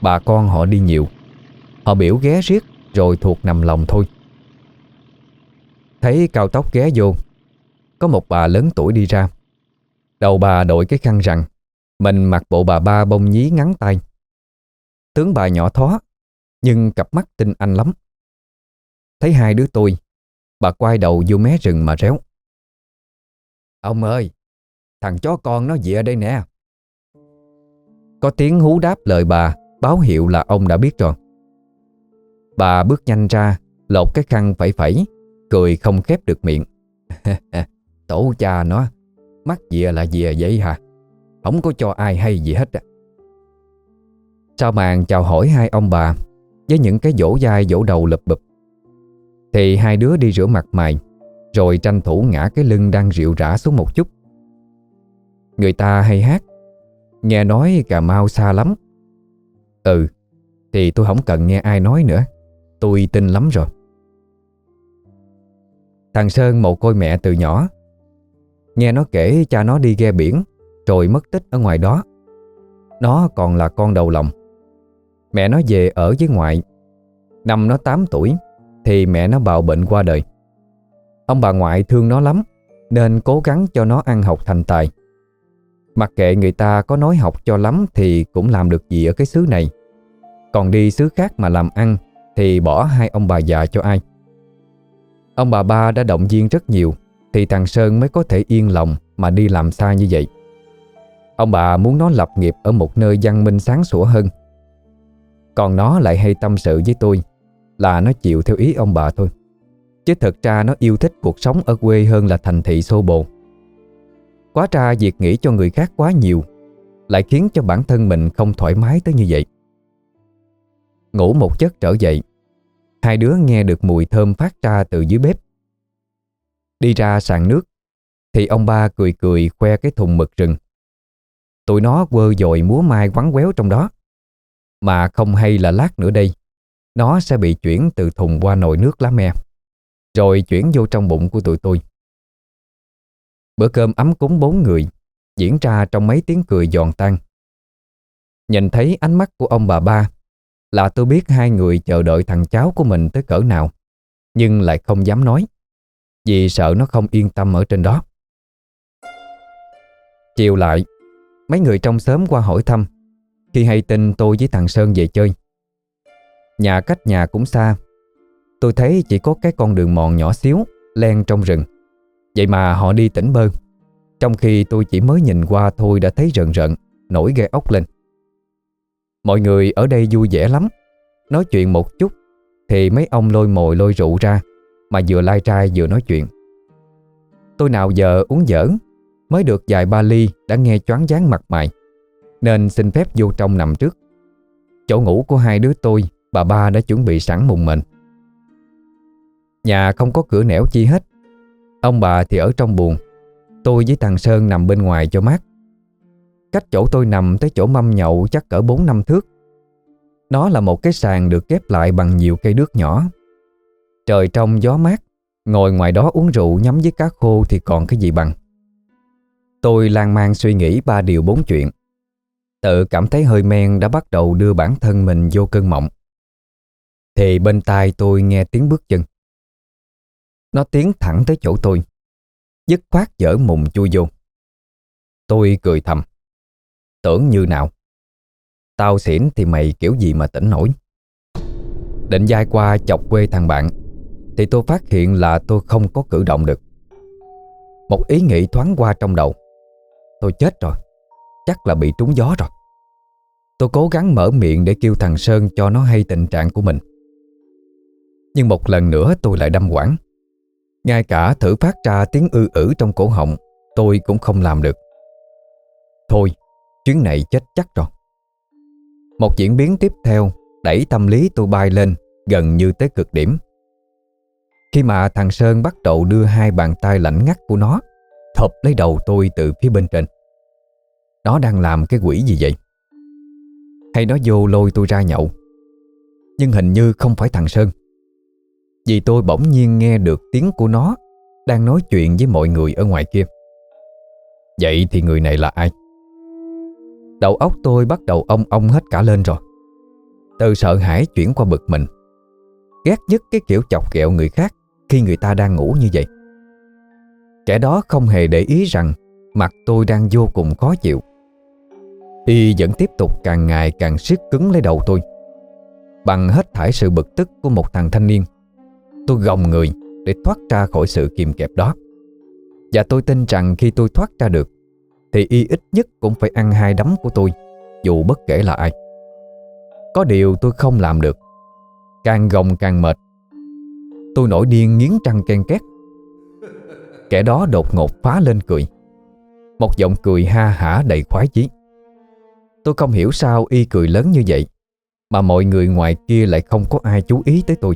Bà con họ đi nhiều. Họ biểu ghé riết Rồi thuộc nằm lòng thôi Thấy cao tóc ghé vô. Có một bà lớn tuổi đi ra. Đầu bà đội cái khăn rằng, Mình mặc bộ bà ba bông nhí ngắn tay. Tướng bà nhỏ thó, Nhưng cặp mắt tinh anh lắm. Thấy hai đứa tôi, Bà quay đầu vô mé rừng mà réo. Ông ơi, Thằng chó con nó về đây nè. Có tiếng hú đáp lời bà, Báo hiệu là ông đã biết rồi. Bà bước nhanh ra, Lột cái khăn phẩy phẩy. Cười không khép được miệng. Tổ cha nó, Mắc dìa à là dìa à vậy hả? Không có cho ai hay gì hết à. Sau màn chào hỏi hai ông bà Với những cái vỗ dai vỗ đầu lập bụp? Thì hai đứa đi rửa mặt mày, Rồi tranh thủ ngã cái lưng đang rượu rã xuống một chút. Người ta hay hát, Nghe nói Cà Mau xa lắm. Ừ Thì tôi không cần nghe ai nói nữa. Tôi tin lắm rồi. Thằng Sơn mồ côi mẹ từ nhỏ. Nghe nó kể cha nó đi ghe biển, Rồi mất tích ở ngoài đó. Nó còn là con đầu lòng. Mẹ nó về ở với ngoại. Năm nó 8 tuổi, Thì mẹ nó bạo bệnh qua đời. Ông bà ngoại thương nó lắm, Nên cố gắng cho nó ăn học thành tài. Mặc kệ người ta có nói học cho lắm Thì cũng làm được gì ở cái xứ này. Còn đi xứ khác mà làm ăn, Thì bỏ hai ông bà già cho ai. Ông bà ba đã động viên rất nhiều, Thì thằng Sơn mới có thể yên lòng Mà đi làm xa như vậy. Ông bà muốn nó lập nghiệp Ở một nơi văn minh sáng sủa hơn. Còn nó lại hay tâm sự với tôi, Là nó chịu theo ý ông bà thôi. Chứ thật ra nó yêu thích cuộc sống ở quê hơn là thành thị xô bồ. Quá ra việc nghĩ cho người khác quá nhiều, Lại khiến cho bản thân mình không thoải mái tới như vậy. Ngủ một giấc trở dậy Hai đứa nghe được mùi thơm phát ra từ dưới bếp. Đi ra sàn nước, Thì ông ba cười cười khoe cái thùng mực rừng. Tụi nó quơ dội múa mai quắn quéo trong đó. Mà không hay là lát nữa đây, Nó sẽ bị chuyển từ thùng qua nồi nước lá me. Rồi chuyển vô trong bụng của tụi tôi. Bữa cơm ấm cúng bốn người, Diễn ra trong mấy tiếng cười giòn tan. Nhìn thấy ánh mắt của ông bà ba là tôi biết hai người chờ đợi thằng cháu của mình tới cỡ nào, Nhưng lại không dám nói, Vì sợ nó không yên tâm ở trên đó. Chiều lại, Mấy người trong xóm qua hỏi thăm, Khi hay tin tôi với thằng Sơn về chơi. Nhà cách nhà cũng xa, Tôi thấy chỉ có cái con đường mòn nhỏ xíu, Len trong rừng. Vậy mà họ đi tỉnh bơ, Trong khi tôi chỉ mới nhìn qua thôi đã thấy rợn rợn, Nổi ghê ốc lên. Mọi người ở đây vui vẻ lắm. Nói chuyện một chút Thì mấy ông lôi mồi lôi rượu ra Mà vừa lai trai vừa nói chuyện. Tôi nào giờ uống dở Mới được vài ba ly Đã nghe choáng váng mặt mày Nên xin phép vô trong nằm trước. Chỗ ngủ của hai đứa tôi Bà ba đã chuẩn bị sẵn mùng mình. Nhà không có cửa nẻo chi hết. Ông bà thì ở trong buồn, Tôi với thằng Sơn nằm bên ngoài cho mát. Cách chỗ tôi nằm tới chỗ mâm nhậu chắc cỡ 4 năm thước. Nó là một cái sàn được ghép lại bằng nhiều cây đước nhỏ. Trời trong gió mát, Ngồi ngoài đó uống rượu nhắm với cá khô thì còn cái gì bằng. Tôi lang mang suy nghĩ ba điều bốn chuyện. Tự cảm thấy hơi men đã bắt đầu đưa bản thân mình vô cơn mộng. Thì bên tai tôi nghe tiếng bước chân. Nó tiến thẳng tới chỗ tôi, Dứt khoát dở mùng chui vô. Tôi cười thầm. Tưởng như nào? Tao xỉn thì mày kiểu gì mà tỉnh nổi? Định dai qua chọc quê thằng bạn, Thì tôi phát hiện là tôi không có cử động được. Một ý nghĩ thoáng qua trong đầu. Tôi chết rồi, Chắc là bị trúng gió rồi. Tôi cố gắng mở miệng để kêu thằng Sơn cho nó hay tình trạng của mình. Nhưng một lần nữa tôi lại đâm quảng. Ngay cả thử phát ra tiếng ư ử trong cổ họng, Tôi cũng không làm được. Thôi Chuyến này chết chắc rồi. Một diễn biến tiếp theo Đẩy tâm lý tôi bay lên Gần như tới cực điểm. Khi mà thằng Sơn bắt đầu đưa hai bàn tay lạnh ngắt của nó Thập lấy đầu tôi từ phía bên trên. Nó đang làm cái quỷ gì vậy? Hay nó vô lôi tôi ra nhậu? Nhưng hình như không phải thằng Sơn. Vì tôi bỗng nhiên nghe được tiếng của nó Đang nói chuyện với mọi người ở ngoài kia. Vậy thì người này là ai? Đầu óc tôi bắt đầu ong ong hết cả lên rồi. Từ sợ hãi chuyển qua bực mình. Ghét nhất cái kiểu chọc ghẹo người khác Khi người ta đang ngủ như vậy. Kẻ đó không hề để ý rằng Mặt tôi đang vô cùng khó chịu. Y vẫn tiếp tục càng ngày càng siết cứng lấy đầu tôi. Bằng hết thải sự bực tức của một thằng thanh niên, Tôi gồng người để thoát ra khỏi sự kiềm kẹp đó. Và tôi tin rằng khi tôi thoát ra được thì y ít nhất cũng phải ăn hai đấm của tôi, Dù bất kể là ai. Có điều tôi không làm được. Càng gồng càng mệt. Tôi nổi điên nghiến trăng ken két. Kẻ đó đột ngột phá lên cười. Một giọng cười ha hả đầy khoái chí. Tôi không hiểu sao y cười lớn như vậy, Mà mọi người ngoài kia lại không có ai chú ý tới tôi.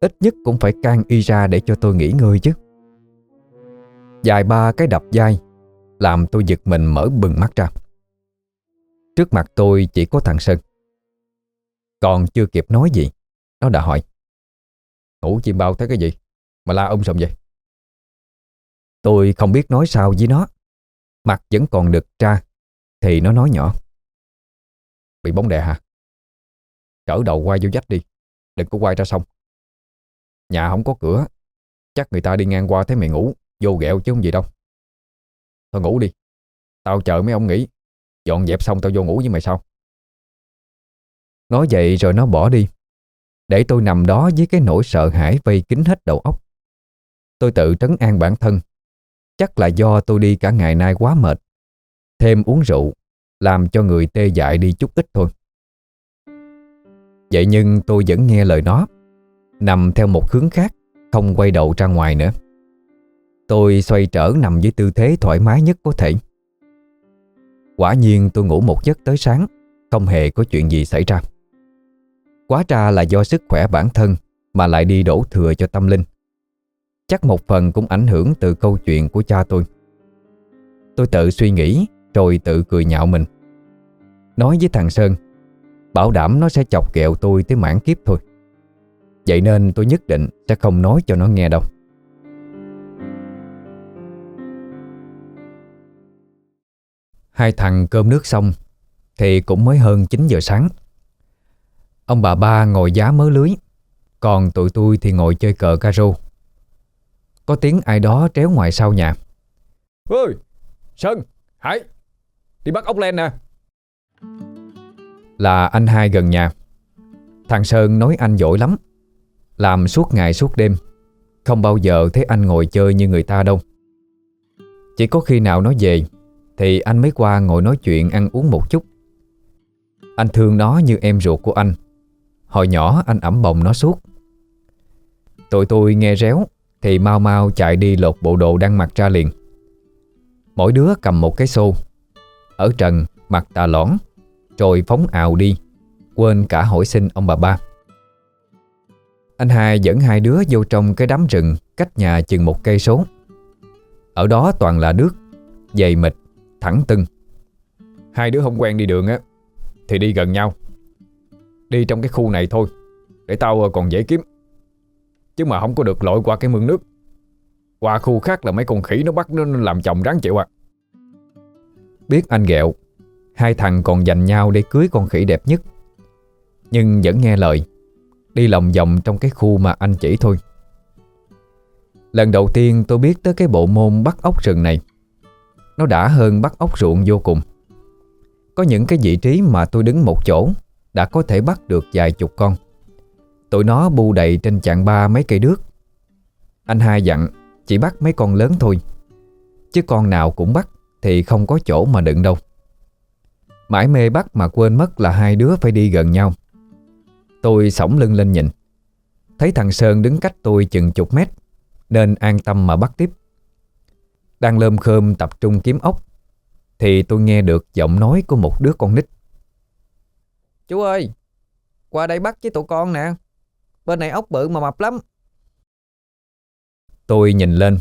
Ít nhất cũng phải can y ra để cho tôi nghỉ ngơi chứ. Dài ba cái đập dai làm tôi giật mình mở bừng mắt ra. Trước mặt tôi chỉ có thằng Sơn. Còn chưa kịp nói gì, Nó đã hỏi, Ngủ chim bao thấy cái gì? Mà la ông sầm vậy Tôi không biết nói sao với nó. Mặt vẫn còn đực ra Thì nó nói nhỏ, Bị bóng đè hả? Cỡ đầu quay vô dách đi, Đừng có quay ra sông. Nhà không có cửa, Chắc người ta đi ngang qua thấy mày ngủ, Vô ghẹo chứ không gì đâu. Thôi ngủ đi. Tao chờ mấy ông nghỉ. Dọn dẹp xong tao vô ngủ với mày sau. Nói vậy rồi nó bỏ đi. Để tôi nằm đó với cái nỗi sợ hãi vây kín hết đầu óc. Tôi tự trấn an bản thân. Chắc là do tôi đi cả ngày nay quá mệt. Thêm uống rượu, Làm cho người tê dại đi chút ít thôi. Vậy nhưng tôi vẫn nghe lời nó. Nằm theo một hướng khác, Không quay đầu ra ngoài nữa. Tôi xoay trở nằm với tư thế thoải mái nhất có thể. Quả nhiên tôi ngủ một giấc tới sáng, Không hề có chuyện gì xảy ra. Quá ra là do sức khỏe bản thân Mà lại đi đổ thừa cho tâm linh. Chắc một phần cũng ảnh hưởng từ câu chuyện của cha tôi. Tôi tự suy nghĩ Rồi tự cười nhạo mình. Nói với thằng Sơn, Bảo đảm nó sẽ chọc kẹo tôi tới mãn kiếp thôi. Vậy nên tôi nhất định sẽ không nói cho nó nghe đâu. Hai thằng cơm nước xong Thì cũng mới hơn 9 giờ sáng. Ông bà ba ngồi giá mớ lưới Còn tụi tôi thì ngồi chơi cờ caro. Có tiếng ai đó tréo ngoài sau nhà. Ơi Sơn Hải Đi bắt ốc len nè. Là anh hai gần nhà. Thằng Sơn nói anh giỏi lắm Làm suốt ngày suốt đêm. Không bao giờ thấy anh ngồi chơi như người ta đâu. Chỉ có khi nào nó về thì anh mới qua ngồi nói chuyện ăn uống một chút. Anh thương nó như em ruột của anh. Hồi nhỏ anh ẩm bồng nó suốt. Tụi tôi nghe réo Thì mau mau chạy đi lột bộ đồ đang mặc ra liền. Mỗi đứa cầm một cái xô. Ở trần mặc tà lõn Rồi phóng ào đi. Quên cả hỏi xin ông bà ba. Anh hai dẫn hai đứa vô trong cái đám rừng Cách nhà chừng một cây số. Ở đó toàn là nước Dày mịt, thẳng tưng. Hai đứa không quen đi đường á, Thì đi gần nhau. Đi trong cái khu này thôi, Để tao ờ, còn dễ kiếm. Chứ mà không có được lội qua cái mương nước. Qua khu khác là mấy con khỉ nó bắt nó làm chồng ráng chịu à. Biết anh ghẹo Hai thằng còn giành nhau để cưới con khỉ đẹp nhất. Nhưng vẫn nghe lời, Đi lòng vòng trong cái khu mà anh chỉ thôi. Lần đầu tiên tôi biết tới cái bộ môn bắt ốc rừng này. Nó đã hơn bắt ốc ruộng vô cùng. Có những cái vị trí mà tôi đứng một chỗ Đã có thể bắt được vài chục con. Tụi nó bu đầy trên chạng ba mấy cây đước. Anh hai dặn, Chỉ bắt mấy con lớn thôi. Chứ con nào cũng bắt Thì không có chỗ mà đựng đâu. Mãi mê bắt mà quên mất là hai đứa phải đi gần nhau. Tôi sổng lưng lên nhìn. Thấy thằng Sơn đứng cách tôi chừng chục mét, Nên an tâm mà bắt tiếp. Đang lơm khơm tập trung kiếm ốc Thì tôi nghe được giọng nói của một đứa con nít. Chú ơi Qua đây bắt với tụi con nè. Bên này ốc bự mà mập lắm. Tôi nhìn lên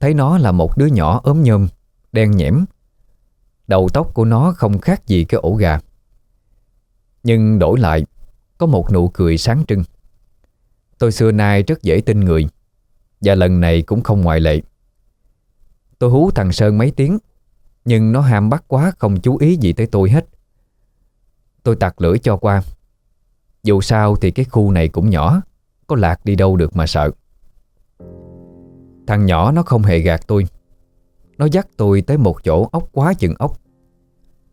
Thấy nó là một đứa nhỏ ốm nhôm Đen nhẽm. Đầu tóc của nó không khác gì cái ổ gà. Nhưng đổi lại Có một nụ cười sáng trưng. Tôi xưa nay rất dễ tin người Và lần này cũng không ngoại lệ Tôi hú thằng Sơn mấy tiếng, Nhưng nó ham bắt quá, không chú ý gì tới tôi hết. Tôi tặc lưỡi cho qua. Dù sao thì cái khu này cũng nhỏ, Có lạc đi đâu được mà sợ. Thằng nhỏ nó không hề gạt tôi. Nó dắt tôi tới một chỗ ốc quá chừng ốc.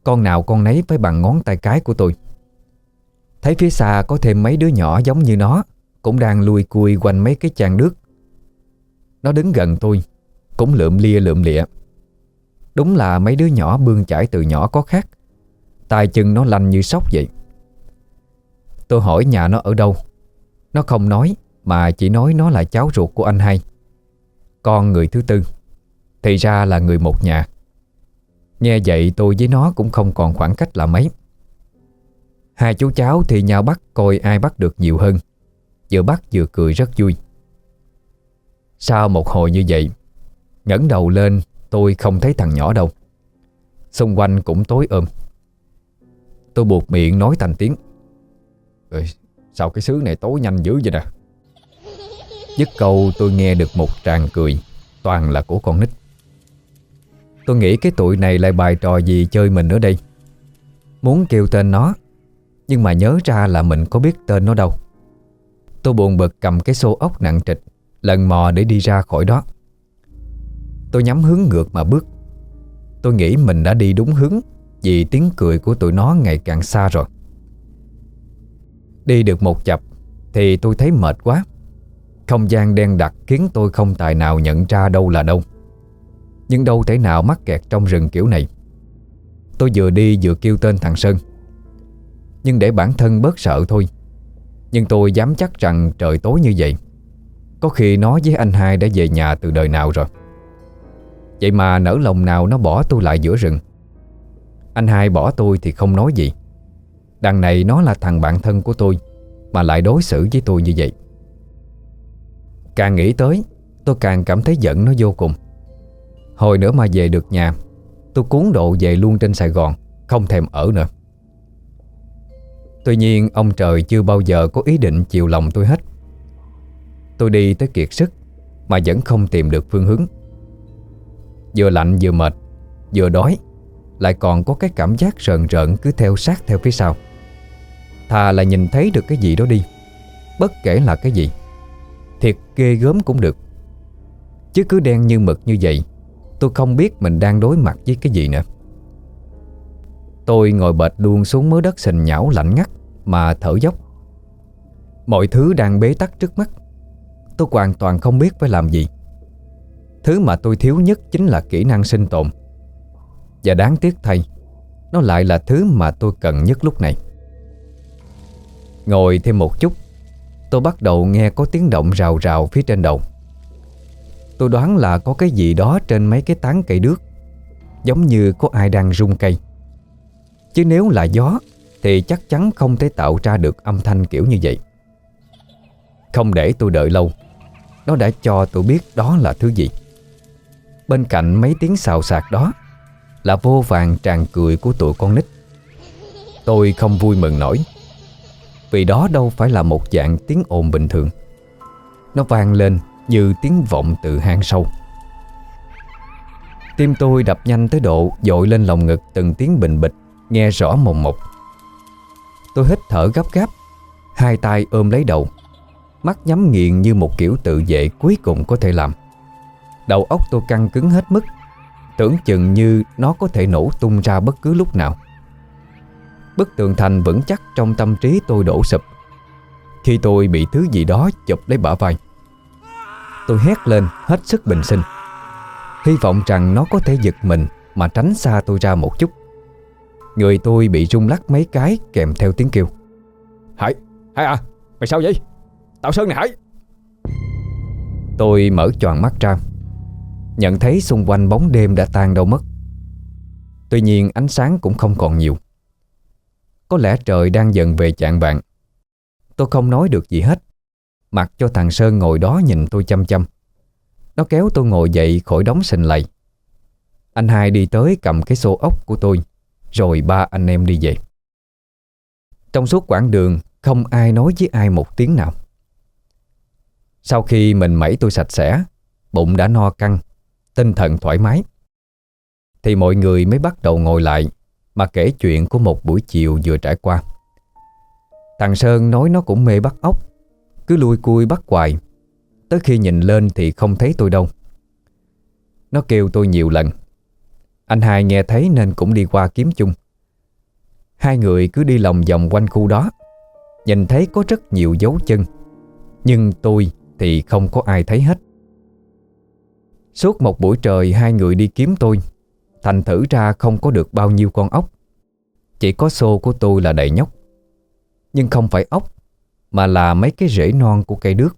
Con nào con nấy phải bằng ngón tay cái của tôi. Thấy phía xa có thêm mấy đứa nhỏ giống như nó, Cũng đang lui cui quanh mấy cái chàng nước. Nó đứng gần tôi. Cũng lượm lia lượm lịa. Đúng là mấy đứa nhỏ bươn chải từ nhỏ có khác. Tay chân nó lanh như sóc vậy. Tôi hỏi nhà nó ở đâu. Nó không nói, Mà chỉ nói nó là cháu ruột của anh hai. Con người thứ tư. Thì ra là người một nhà. Nghe vậy tôi với nó cũng không còn khoảng cách là mấy. Hai chú cháu thì nhau bắt coi ai bắt được nhiều hơn. Vừa bắt vừa cười rất vui. Sau một hồi như vậy ngẩng đầu lên tôi không thấy thằng nhỏ đâu. Xung quanh cũng tối ôm. Tôi buộc miệng nói thành tiếng. Ơi, Sao cái xứ này tối nhanh dữ vậy nè? Dứt câu tôi nghe được một tràng cười Toàn là của con nít. Tôi nghĩ cái tụi này lại bài trò gì chơi mình ở đây. Muốn kêu tên nó Nhưng mà nhớ ra là mình có biết tên nó đâu. Tôi buồn bực cầm cái xô ốc nặng trịch Lần mò để đi ra khỏi đó. Tôi nhắm hướng ngược mà bước. Tôi nghĩ mình đã đi đúng hướng, Vì tiếng cười của tụi nó ngày càng xa rồi. Đi được một chập Thì tôi thấy mệt quá. Không gian đen đặc khiến tôi không tài nào nhận ra đâu là đâu. Nhưng đâu thể nào mắc kẹt trong rừng kiểu này. Tôi vừa đi vừa kêu tên thằng Sơn. Nhưng để bản thân bớt sợ thôi. Nhưng tôi dám chắc rằng trời tối như vậy. Có khi nó với anh hai đã về nhà từ đời nào rồi. Vậy mà nỡ lòng nào nó bỏ tôi lại giữa rừng? Anh hai bỏ tôi thì không nói gì. Đằng này nó là thằng bạn thân của tôi, Mà lại đối xử với tôi như vậy. Càng nghĩ tới, Tôi càng cảm thấy giận nó vô cùng. Hồi nữa mà về được nhà, Tôi cuốn độ về luôn trên Sài Gòn, Không thèm ở nữa. Tuy nhiên, ông trời chưa bao giờ có ý định chiều lòng tôi hết. Tôi đi tới kiệt sức, Mà vẫn không tìm được phương hướng. Vừa lạnh vừa mệt, Vừa đói, Lại còn có cái cảm giác rợn rợn cứ theo sát theo phía sau. Thà là nhìn thấy được cái gì đó đi, Bất kể là cái gì, Thiệt ghê gớm cũng được. Chứ cứ đen như mực như vậy, Tôi không biết mình đang đối mặt với cái gì nữa. Tôi ngồi bệt luôn xuống mớ đất sình nhão lạnh ngắt Mà thở dốc. Mọi thứ đang bế tắc trước mắt, Tôi hoàn toàn không biết phải làm gì. Thứ mà tôi thiếu nhất chính là kỹ năng sinh tồn. Và đáng tiếc thay, Nó lại là thứ mà tôi cần nhất lúc này. Ngồi thêm một chút, Tôi bắt đầu nghe có tiếng động rào rào phía trên đầu. Tôi đoán là có cái gì đó trên mấy cái tán cây đước, Giống như có ai đang rung cây. Chứ nếu là gió, Thì chắc chắn không thể tạo ra được âm thanh kiểu như vậy. Không để tôi đợi lâu, Nó đã cho tôi biết đó là thứ gì. Bên cạnh mấy tiếng xào xạc đó, Là vô vàng tràn cười của tụi con nít. Tôi không vui mừng nổi, Vì đó đâu phải là một dạng tiếng ồn bình thường. Nó vang lên như tiếng vọng từ hang sâu. Tim tôi đập nhanh tới độ dội lên lòng ngực từng tiếng bình bịch, Nghe rõ mồm một Tôi hít thở gấp gáp, Hai tay ôm lấy đầu, Mắt nhắm nghiền như một kiểu tự vệ cuối cùng có thể làm. Đầu óc tôi căng cứng hết mức. Tưởng chừng như nó có thể nổ tung ra bất cứ lúc nào. Bức tường thành vững chắc trong tâm trí tôi đổ sụp. Khi tôi bị thứ gì đó chụp lấy bả vai Tôi hét lên hết sức bình sinh. Hy vọng rằng nó có thể giật mình Mà tránh xa tôi ra một chút. Người tôi bị rung lắc mấy cái Kèm theo tiếng kêu. Hải, Hải à, mày sao vậy? Tạo Sơn này Hải. Tôi mở choàng mắt ra Nhận thấy xung quanh bóng đêm đã tan đâu mất. Tuy nhiên, ánh sáng cũng không còn nhiều. Có lẽ trời đang dần về chạng vạn Tôi không nói được gì hết. Mặc cho thằng Sơn ngồi đó nhìn tôi chăm chăm. Nó kéo tôi ngồi dậy khỏi đóng sình lầy. Anh hai đi tới cầm cái xô ốc của tôi, Rồi ba anh em đi về. Trong suốt quãng đường, Không ai nói với ai một tiếng nào. Sau khi mình mẩy tôi sạch sẽ, Bụng đã no căng Tinh thần thoải mái. Thì mọi người mới bắt đầu ngồi lại Mà kể chuyện của một buổi chiều vừa trải qua. Thằng Sơn nói nó cũng mê bắt ốc, Cứ lui cui bắt hoài. Tới khi nhìn lên thì không thấy tôi đâu. Nó kêu tôi nhiều lần. Anh hai nghe thấy nên cũng đi qua kiếm chung. Hai người cứ đi lòng vòng quanh khu đó, Nhìn thấy có rất nhiều dấu chân. Nhưng tôi thì không có ai thấy hết. Suốt một buổi trời hai người đi kiếm tôi. Thành thử ra không có được bao nhiêu con ốc. Chỉ có xô của tôi là đầy nhóc. Nhưng không phải ốc, Mà là mấy cái rễ non của cây đước.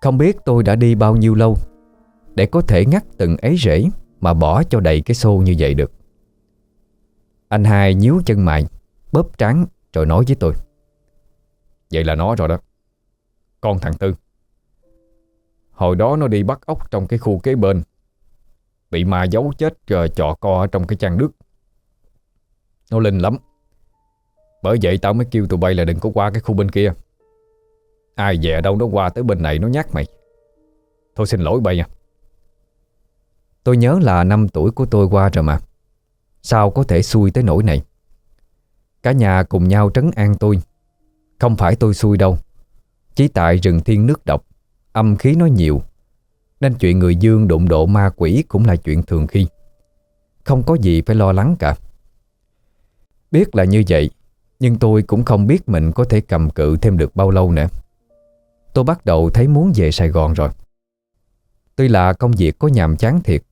Không biết tôi đã đi bao nhiêu lâu, Để có thể ngắt từng ấy rễ Mà bỏ cho đầy cái xô như vậy được. Anh hai nhíu chân mày, Bóp trắng rồi nói với tôi. Vậy là nó rồi đó. Con thằng Tư. Hồi đó nó đi bắt ốc trong cái khu kế bên. Bị ma giấu chết rồi chọ co ở trong cái chăn nước. Nó linh lắm. Bởi vậy tao mới kêu tụi bay là đừng có qua cái khu bên kia. Ai dè đâu nó qua tới bên này nó nhát mày. Thôi xin lỗi bay nha. Tôi nhớ là năm tuổi của tôi qua rồi mà. Sao có thể xui tới nỗi này? Cả nhà cùng nhau trấn an tôi. Không phải tôi xui đâu. Chỉ tại rừng thiên nước độc. Âm khí nó nhiều. Nên chuyện người dương đụng độ ma quỷ Cũng là chuyện thường khi. Không có gì phải lo lắng cả. Biết là như vậy, Nhưng tôi cũng không biết mình có thể cầm cự thêm được bao lâu nữa. Tôi bắt đầu thấy muốn về Sài Gòn rồi. Tuy là công việc có nhàm chán thiệt,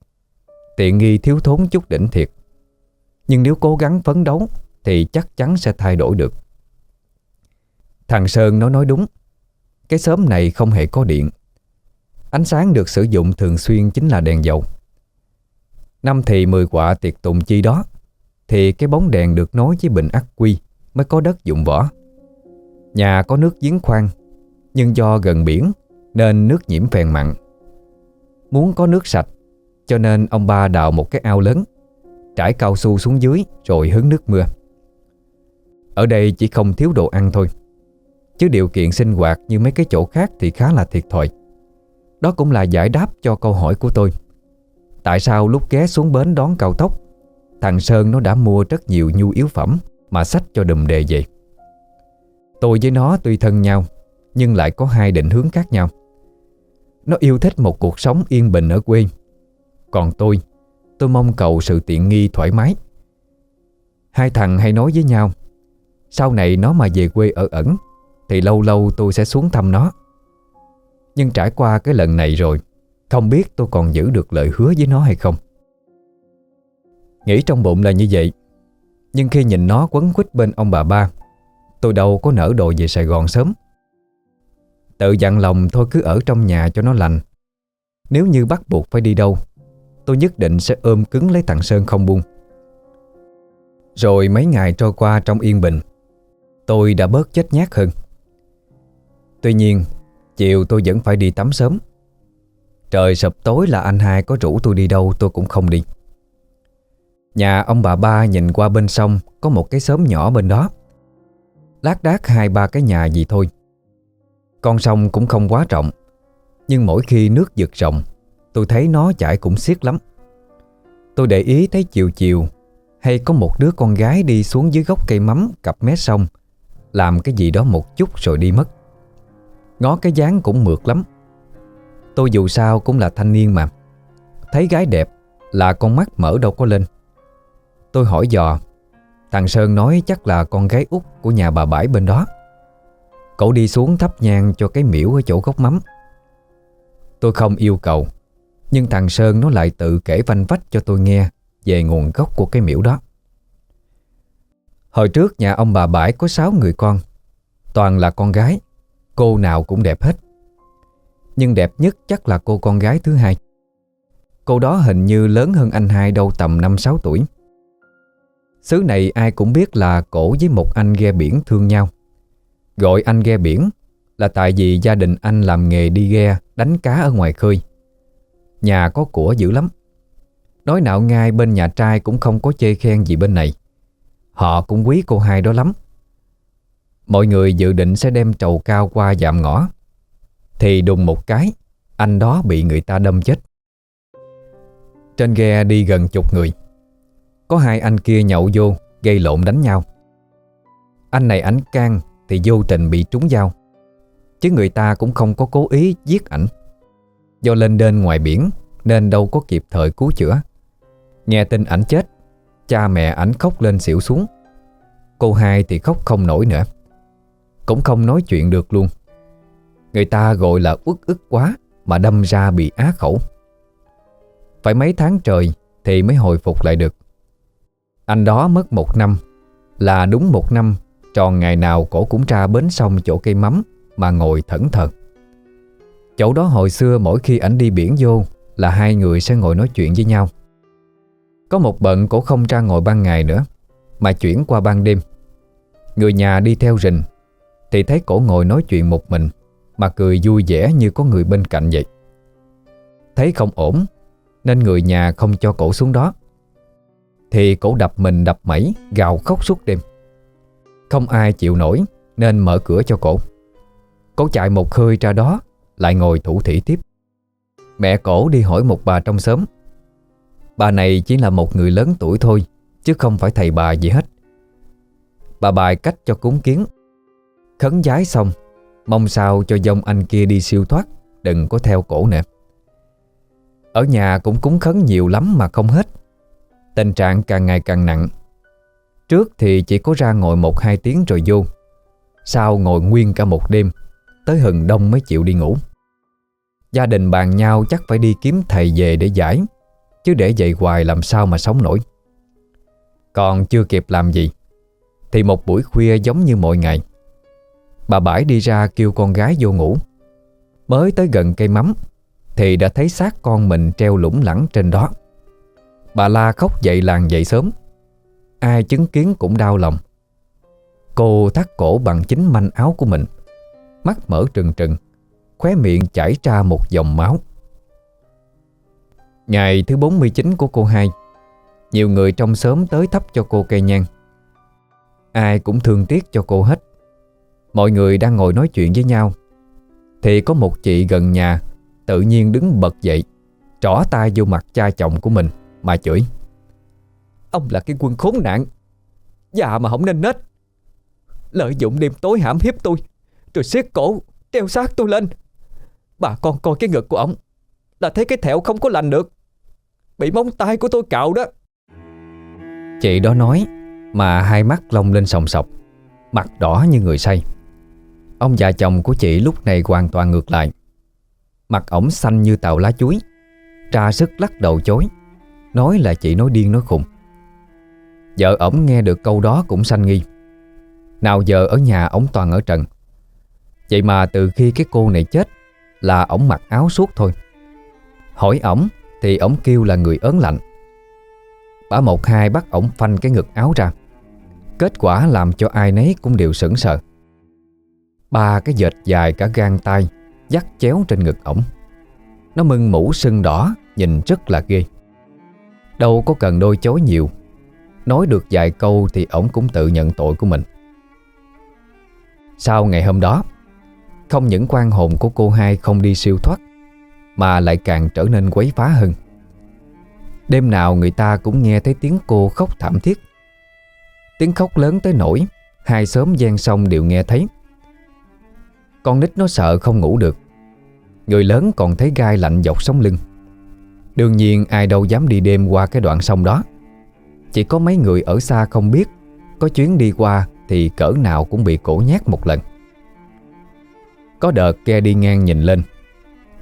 Tiện nghi thiếu thốn chút đỉnh thiệt. Nhưng nếu cố gắng phấn đấu, Thì chắc chắn sẽ thay đổi được. Thằng Sơn nó nói đúng, Cái xóm này không hề có điện Ánh sáng được sử dụng thường xuyên chính là đèn dầu. Năm thì 10 quả tiệc tùng chi đó, Thì cái bóng đèn được nối với bình ắc quy Mới có đất dụng võ. Nhà có nước giếng khoan, Nhưng do gần biển Nên nước nhiễm phèn mặn. Muốn có nước sạch, Cho nên ông ba đào một cái ao lớn, Trải cao su xuống dưới Rồi hứng nước mưa. Ở đây chỉ không thiếu đồ ăn thôi, Chứ điều kiện sinh hoạt như mấy cái chỗ khác Thì khá là thiệt thòi. Đó cũng là giải đáp cho câu hỏi của tôi. Tại sao lúc ghé xuống bến đón cao tốc, Thằng Sơn nó đã mua rất nhiều nhu yếu phẩm Mà sách cho đùm đề về? Tôi với nó tuy thân nhau, Nhưng lại có hai định hướng khác nhau. Nó yêu thích một cuộc sống yên bình ở quê. Còn tôi Tôi mong cầu sự tiện nghi thoải mái. Hai thằng hay nói với nhau, Sau này nó mà về quê ở ẩn, Thì lâu lâu tôi sẽ xuống thăm nó. Nhưng trải qua cái lần này rồi, Không biết tôi còn giữ được lời hứa với nó hay không. Nghĩ trong bụng là như vậy, Nhưng khi nhìn nó quấn quýt bên ông bà ba, Tôi đâu có nở đồ về Sài Gòn sớm. Tự dặn lòng thôi cứ ở trong nhà cho nó lành. Nếu như bắt buộc phải đi đâu, Tôi nhất định sẽ ôm cứng lấy thằng Sơn không buông. Rồi mấy ngày trôi qua trong yên bình, Tôi đã bớt chết nhát hơn. Tuy nhiên Chiều tôi vẫn phải đi tắm sớm. Trời sập tối là anh hai có rủ tôi đi đâu tôi cũng không đi. Nhà ông bà ba nhìn qua bên sông, Có một cái xóm nhỏ bên đó. Lát đác hai ba cái nhà gì thôi. Con sông cũng không quá rộng, Nhưng mỗi khi nước giật rộng Tôi thấy nó chảy cũng xiết lắm. Tôi để ý thấy chiều chiều, Hay có một đứa con gái đi xuống dưới gốc cây mắm Cặp mé sông, Làm cái gì đó một chút rồi đi mất. Ngó cái dáng cũng mượt lắm. Tôi dù sao cũng là thanh niên mà. Thấy gái đẹp Là con mắt mở đâu có lên. Tôi hỏi dò Thằng Sơn nói chắc là con gái út Của nhà bà Bãi bên đó. Cậu đi xuống thắp nhang cho cái miễu Ở chỗ gốc mắm. Tôi không yêu cầu, Nhưng thằng Sơn nó lại tự kể vanh vách cho tôi nghe Về nguồn gốc của cái miễu đó. Hồi trước nhà ông bà Bãi có 6 người con, Toàn là con gái. Cô nào cũng đẹp hết. Nhưng đẹp nhất chắc là cô con gái thứ hai. Cô đó hình như lớn hơn anh hai đâu tầm 5-6 tuổi. Xứ này ai cũng biết là cổ với một anh ghe biển thương nhau. Gọi anh ghe biển là tại vì gia đình anh làm nghề đi ghe, đánh cá ở ngoài khơi. Nhà có của dữ lắm. Nói nạo ngay bên nhà trai cũng không có chê khen gì bên này. Họ cũng quý cô hai đó lắm. Mọi người dự định sẽ đem trầu cao qua dạm ngõ. Thì đùng một cái, Anh đó bị người ta đâm chết. Trên ghe đi gần chục người. Có hai anh kia nhậu vô, Gây lộn đánh nhau. Anh này ảnh can Thì vô tình bị trúng dao. Chứ người ta cũng không có cố ý giết ảnh. Do lên đên ngoài biển, Nên đâu có kịp thời cứu chữa. Nghe tin ảnh chết, Cha mẹ ảnh khóc lên xỉu xuống. Cô hai thì khóc không nổi nữa. Cũng không nói chuyện được luôn. Người ta gọi là uất ức quá Mà đâm ra bị á khẩu. Phải mấy tháng trời Thì mới hồi phục lại được. Anh đó mất một năm, Là đúng một năm, Tròn ngày nào cổ cũng ra bến sông chỗ cây mắm Mà ngồi thẫn thờ. Chỗ đó hồi xưa mỗi khi ảnh đi biển vô Là hai người sẽ ngồi nói chuyện với nhau. Có một bận cổ không ra ngồi ban ngày nữa, Mà chuyển qua ban đêm. Người nhà đi theo rình thì thấy cổ ngồi nói chuyện một mình, Mà cười vui vẻ như có người bên cạnh vậy. Thấy không ổn, Nên người nhà không cho cổ xuống đó. Thì cổ đập mình đập mẩy, Gào khóc suốt đêm. Không ai chịu nổi, Nên mở cửa cho cổ. Cổ chạy một hơi ra đó, Lại ngồi thủ thỉ tiếp. Mẹ cổ đi hỏi một bà trong xóm. Bà này chỉ là một người lớn tuổi thôi, Chứ không phải thầy bà gì hết. Bà bài cách cho cúng kiến. Khấn giái xong, Mong sao cho dông anh kia đi siêu thoát, Đừng có theo cổ nè. Ở nhà cũng cúng khấn nhiều lắm mà không hết. Tình trạng càng ngày càng nặng. Trước thì chỉ có ra ngồi một hai tiếng rồi vô. Sau ngồi nguyên cả một đêm, Tới hừng đông mới chịu đi ngủ. Gia đình bàn nhau chắc phải đi kiếm thầy về để giải, Chứ để vậy hoài làm sao mà sống nổi. Còn chưa kịp làm gì, Thì một buổi khuya giống như mọi ngày Bà Bãi đi ra kêu con gái vô ngủ. Mới tới gần cây mắm, Thì đã thấy xác con mình treo lủng lẳng trên đó. Bà la khóc dậy làng dậy sớm. Ai chứng kiến cũng đau lòng. Cô thắt cổ bằng chính manh áo của mình. Mắt mở trừng trừng, Khóe miệng chảy ra một dòng máu. Ngày thứ 49 của cô hai, Nhiều người trong xóm tới thắp cho cô cây nhang. Ai cũng thương tiếc cho cô hết. Mọi người đang ngồi nói chuyện với nhau. Thì có một chị gần nhà, Tự nhiên đứng bật dậy, Trỏ tay vô mặt cha chồng của mình, Mà chửi. Ông là cái quân khốn nạn. Già mà không nên nết. Lợi dụng đêm tối hãm hiếp tôi, Rồi siết cổ, Treo xác tôi lên. Bà con coi cái ngực của ông, Là thấy cái thẹo không có lành được. Bị móng tay của tôi cạo đó. Chị đó nói, Mà hai mắt lông lên sòng sọc, Mặt đỏ như người say. Ông già chồng của chị lúc này hoàn toàn ngược lại. Mặt ổng xanh như tàu lá chuối, tra sức lắc đầu chối, Nói là chị nói điên nói khùng. Vợ ổng nghe được câu đó cũng xanh nghi. Nào giờ ở nhà ổng toàn ở trần. Vậy mà từ khi cái cô này chết Là ổng mặc áo suốt thôi. Hỏi ổng Thì ổng kêu là người ớn lạnh. Bà một hai bắt ổng phanh cái ngực áo ra. Kết quả làm cho ai nấy cũng đều sững sờ. Ba cái dệt dài cả gan tay, Dắt chéo trên ngực ổng. Nó mưng mũ sưng đỏ, Nhìn rất là ghê. Đâu có cần đôi chối nhiều. Nói được vài câu thì ổng cũng tự nhận tội của mình. Sau ngày hôm đó, Không những quan hồn của cô hai không đi siêu thoát, Mà lại càng trở nên quấy phá hơn. Đêm nào người ta cũng nghe thấy tiếng cô khóc thảm thiết. Tiếng khóc lớn tới nỗi, Hai xóm gian sông đều nghe thấy. Con nít nó sợ không ngủ được. Người lớn còn thấy gai lạnh dọc sống lưng. Đương nhiên, ai đâu dám đi đêm qua cái đoạn sông đó. Chỉ có mấy người ở xa không biết, Có chuyến đi qua thì cỡ nào cũng bị cổ nhát một lần. Có đợt ghe đi ngang nhìn lên,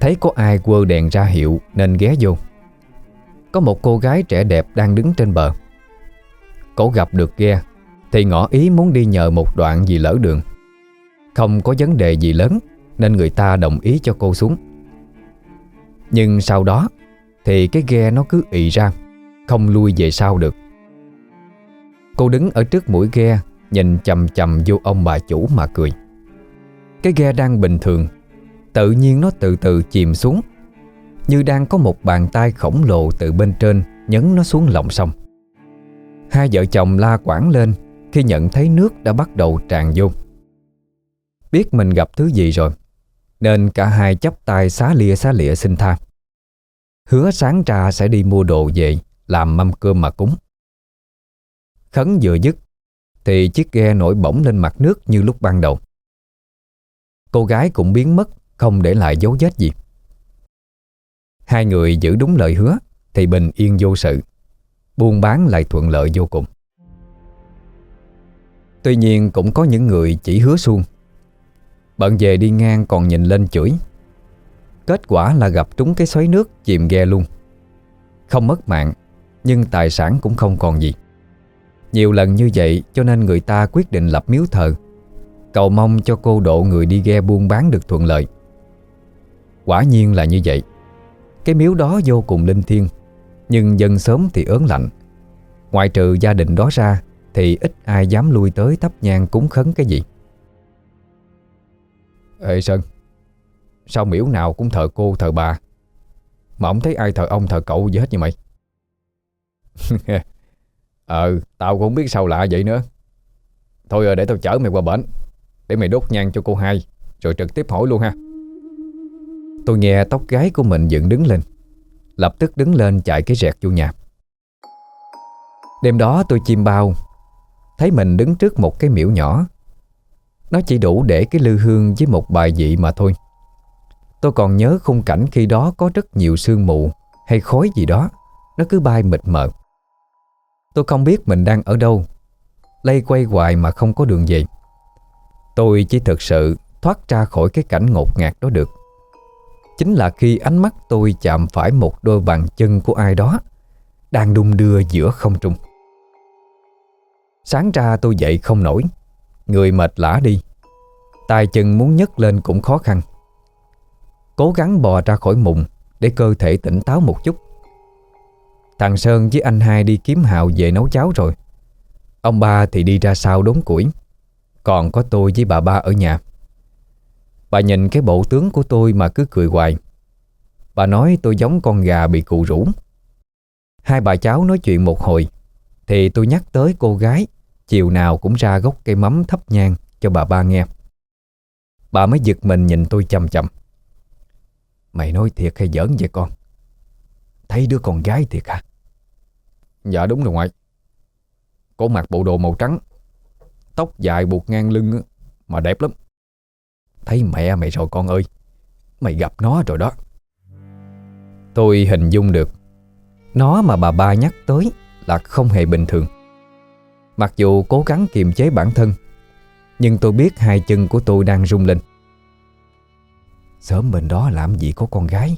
Thấy có ai quơ đèn ra hiệu nên ghé vô. Có một cô gái trẻ đẹp đang đứng trên bờ. Cổ gặp được ghe, Thì ngỏ ý muốn đi nhờ một đoạn gì lỡ đường. Không có vấn đề gì lớn, Nên người ta đồng ý cho cô xuống. Nhưng sau đó, Thì cái ghe nó cứ ị ra, Không lui về sau được. Cô đứng ở trước mũi ghe, Nhìn chầm chầm vô ông bà chủ mà cười. Cái ghe đang bình thường, Tự nhiên nó từ từ chìm xuống, Như đang có một bàn tay khổng lồ từ bên trên Nhấn nó xuống lòng sông. Hai vợ chồng la quảng lên Khi nhận thấy nước đã bắt đầu tràn vô. Biết mình gặp thứ gì rồi, Nên cả hai chấp tay xá lìa xá lịa xin tha. Hứa sáng ra sẽ đi mua đồ về, Làm mâm cơm mà cúng. Khấn vừa dứt, Thì chiếc ghe nổi bổng lên mặt nước như lúc ban đầu. Cô gái cũng biến mất, Không để lại dấu vết gì. Hai người giữ đúng lời hứa, Thì bình yên vô sự, Buôn bán lại thuận lợi vô cùng. Tuy nhiên cũng có những người chỉ hứa suông. Bận về đi ngang còn nhìn lên chửi. Kết quả là gặp trúng cái xoáy nước chìm ghe luôn. Không mất mạng, Nhưng tài sản cũng không còn gì. Nhiều lần như vậy cho nên người ta quyết định lập miếu thờ, Cầu mong cho cô độ người đi ghe buôn bán được thuận lợi. Quả nhiên là như vậy. Cái miếu đó vô cùng linh thiêng, Nhưng dân sớm thì ớn lạnh. Ngoại trừ gia đình đó ra Thì ít ai dám lui tới thắp nhang cúng khấn cái gì. Ê Sơn, Sao miễu nào cũng thờ cô, thờ bà? Mà không thấy ai thờ ông, thờ cậu gì hết như mày? Ờ Tao cũng không biết sao lạ vậy nữa. Thôi rồi để tao chở mày qua bển, Để mày đốt nhang cho cô hai, Rồi trực tiếp hỏi luôn ha. Tôi nghe tóc gái của mình dựng đứng lên, Lập tức đứng lên chạy cái rẹt vô nhà. Đêm đó tôi chim bao, Thấy mình đứng trước một cái miễu nhỏ nó chỉ đủ để cái lư hương với một bài dị mà thôi. Tôi còn nhớ khung cảnh khi đó có rất nhiều sương mù Hay khói gì đó. Nó cứ bay mịt mờ. Tôi không biết mình đang ở đâu. Lây quay hoài mà không có đường về. Tôi chỉ thực sự thoát ra khỏi cái cảnh ngột ngạt đó được. Chính là khi ánh mắt tôi chạm phải một đôi bàn chân của ai đó, Đang đung đưa giữa không trung. Sáng ra tôi dậy không nổi. Người mệt lả đi. Tay chân muốn nhấc lên cũng khó khăn. Cố gắng bò ra khỏi mùng Để cơ thể tỉnh táo một chút. Thằng Sơn với anh hai đi kiếm Hào về nấu cháo rồi. Ông ba thì đi ra sau đốn củi. Còn có tôi với bà ba ở nhà. Bà nhìn cái bộ tướng của tôi mà cứ cười hoài. Bà nói tôi giống con gà bị cụ rũ. Hai bà cháu nói chuyện một hồi, Thì tôi nhắc tới cô gái. Chiều nào cũng ra gốc cây mắm thấp nhang Cho bà ba nghe. Bà mới giật mình nhìn tôi chầm chầm Mày nói thiệt hay giỡn vậy con? Thấy đứa con gái thiệt hả? Dạ đúng rồi ngoại. Cô mặc bộ đồ màu trắng Tóc dài buộc ngang lưng Mà đẹp lắm. Thấy mẹ mày rồi con ơi Mày gặp nó rồi đó. Tôi hình dung được. Nó mà bà ba nhắc tới Là không hề bình thường Mặc dù cố gắng kiềm chế bản thân, Nhưng tôi biết hai chân của tôi đang rung lên. Sớm bên đó làm gì có con gái?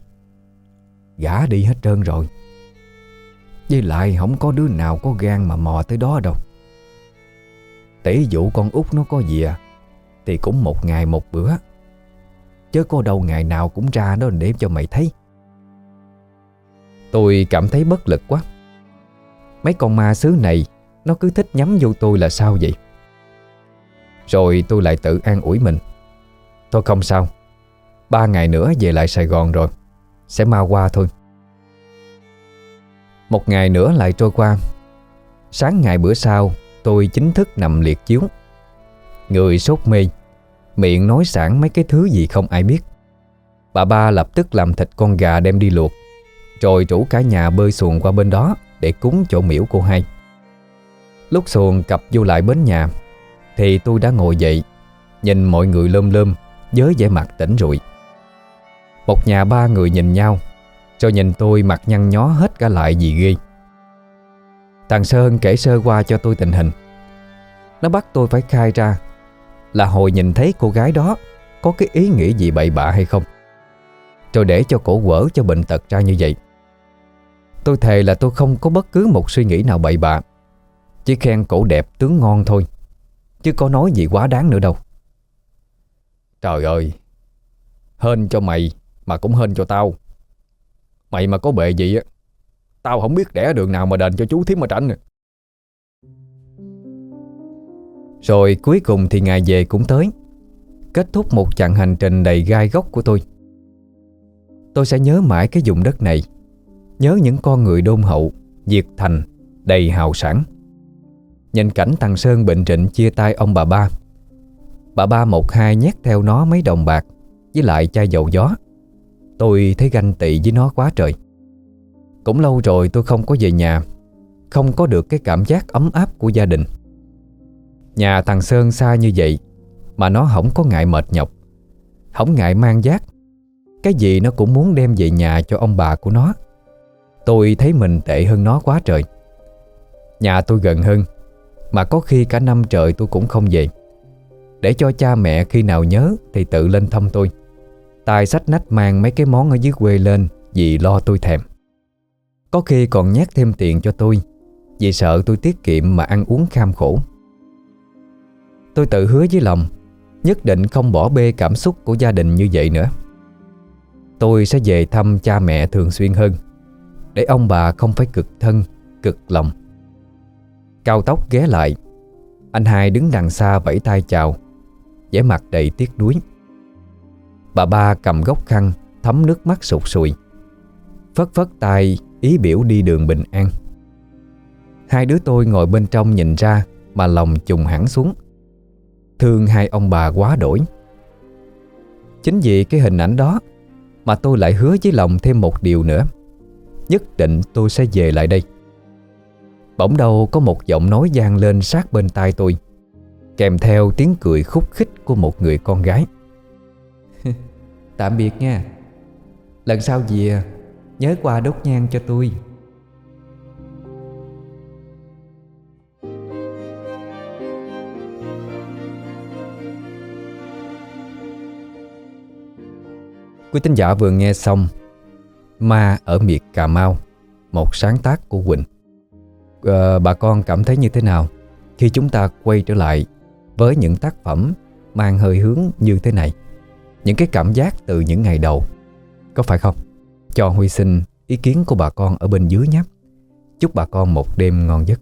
Gã đi hết trơn rồi. Với lại không có đứa nào có gan mà mò tới đó đâu. Tỷ dụ con út nó có gì à Thì cũng một ngày một bữa. Chứ có đâu ngày nào cũng ra đó để cho mày thấy. Tôi cảm thấy bất lực quá. Mấy con ma xứ này nó cứ thích nhắm vô tôi là sao vậy? Rồi tôi lại tự an ủi mình. Thôi không sao. Ba ngày nữa về lại Sài Gòn rồi. Sẽ mau qua thôi. Một ngày nữa lại trôi qua. Sáng ngày bữa sau, Tôi chính thức nằm liệt chiếu. Người sốt mê. Miệng nói sẵn mấy cái thứ gì không ai biết. Bà ba lập tức làm thịt con gà đem đi luộc. Rồi rủ cả nhà bơi xuồng qua bên đó Để cúng chỗ miễu cô hai. Lúc xuồng cập vô lại bến nhà, Thì tôi đã ngồi dậy, Nhìn mọi người lơm lơm, Với vẻ mặt tỉnh rụi. Một nhà ba người nhìn nhau, Cho nhìn tôi mặt nhăn nhó hết cả lại gì ghê. Thằng Sơn kể sơ qua cho tôi tình hình. Nó bắt tôi phải khai ra Là hồi nhìn thấy cô gái đó Có cái ý nghĩ gì bậy bạ hay không. Rồi để cho cổ quở cho bệnh tật ra như vậy. Tôi thề là tôi không có bất cứ một suy nghĩ nào bậy bạ. Chỉ khen cổ đẹp tướng ngon thôi, Chứ có nói gì quá đáng nữa đâu. Trời ơi, Hên cho mày Mà cũng hên cho tao. Mày mà có bệ gì á, Tao không biết đẻ đường nào mà đền cho chú thím mà tránh Rồi cuối cùng thì ngày về cũng tới, Kết thúc một chặng hành trình đầy gai góc của tôi. Tôi sẽ nhớ mãi cái vùng đất này, Nhớ những con người đôn hậu Diệt thành, Đầy hào sản Nhìn cảnh thằng Sơn bệnh trịnh chia tay ông bà ba. Bà ba một hai nhét theo nó mấy đồng bạc, Với lại chai dầu gió. Tôi thấy ganh tị với nó quá trời. Cũng lâu rồi tôi không có về nhà, Không có được cái cảm giác ấm áp của gia đình. Nhà thằng Sơn xa như vậy, Mà nó không có ngại mệt nhọc, Không ngại mang giác Cái gì nó cũng muốn đem về nhà cho ông bà của nó. Tôi thấy mình tệ hơn nó quá trời. Nhà tôi gần hơn mà có khi cả năm trời tôi cũng không về. Để cho cha mẹ khi nào nhớ Thì tự lên thăm tôi. Tài sách nách mang mấy cái món ở dưới quê lên Vì lo tôi thèm. Có khi còn nhét thêm tiền cho tôi Vì sợ tôi tiết kiệm mà ăn uống kham khổ. Tôi tự hứa với lòng Nhất định không bỏ bê cảm xúc của gia đình như vậy nữa. Tôi sẽ về thăm cha mẹ thường xuyên hơn Để ông bà không phải cực thân, cực lòng. Cao tóc ghé lại. Anh hai đứng đằng xa vẫy tay chào, vẻ mặt đầy tiếc nuối. Bà ba cầm gốc khăn, Thấm nước mắt sụt sùi. Phất phất tay, ý biểu đi đường bình an. Hai đứa tôi ngồi bên trong nhìn ra Mà lòng trùng hẳn xuống. Thương hai ông bà quá đổi. Chính vì cái hình ảnh đó Mà tôi lại hứa với lòng thêm một điều nữa. Nhất định tôi sẽ về lại đây. Bỗng đâu có một giọng nói gian lên sát bên tai tôi, Kèm theo tiếng cười khúc khích của một người con gái. Tạm biệt nha. Lần sau về, Nhớ qua đốt nhang cho tôi. Quý tín giả vừa nghe xong Ma ở miệt Cà Mau, Một sáng tác của Quỳnh uh, Bà con cảm thấy như thế nào Khi chúng ta quay trở lại Với những tác phẩm Mang hơi hướng như thế này? Những cái cảm giác từ những ngày đầu Có phải không? Cho Huy xin ý kiến của bà con ở bên dưới nhé. Chúc bà con một đêm ngon giấc.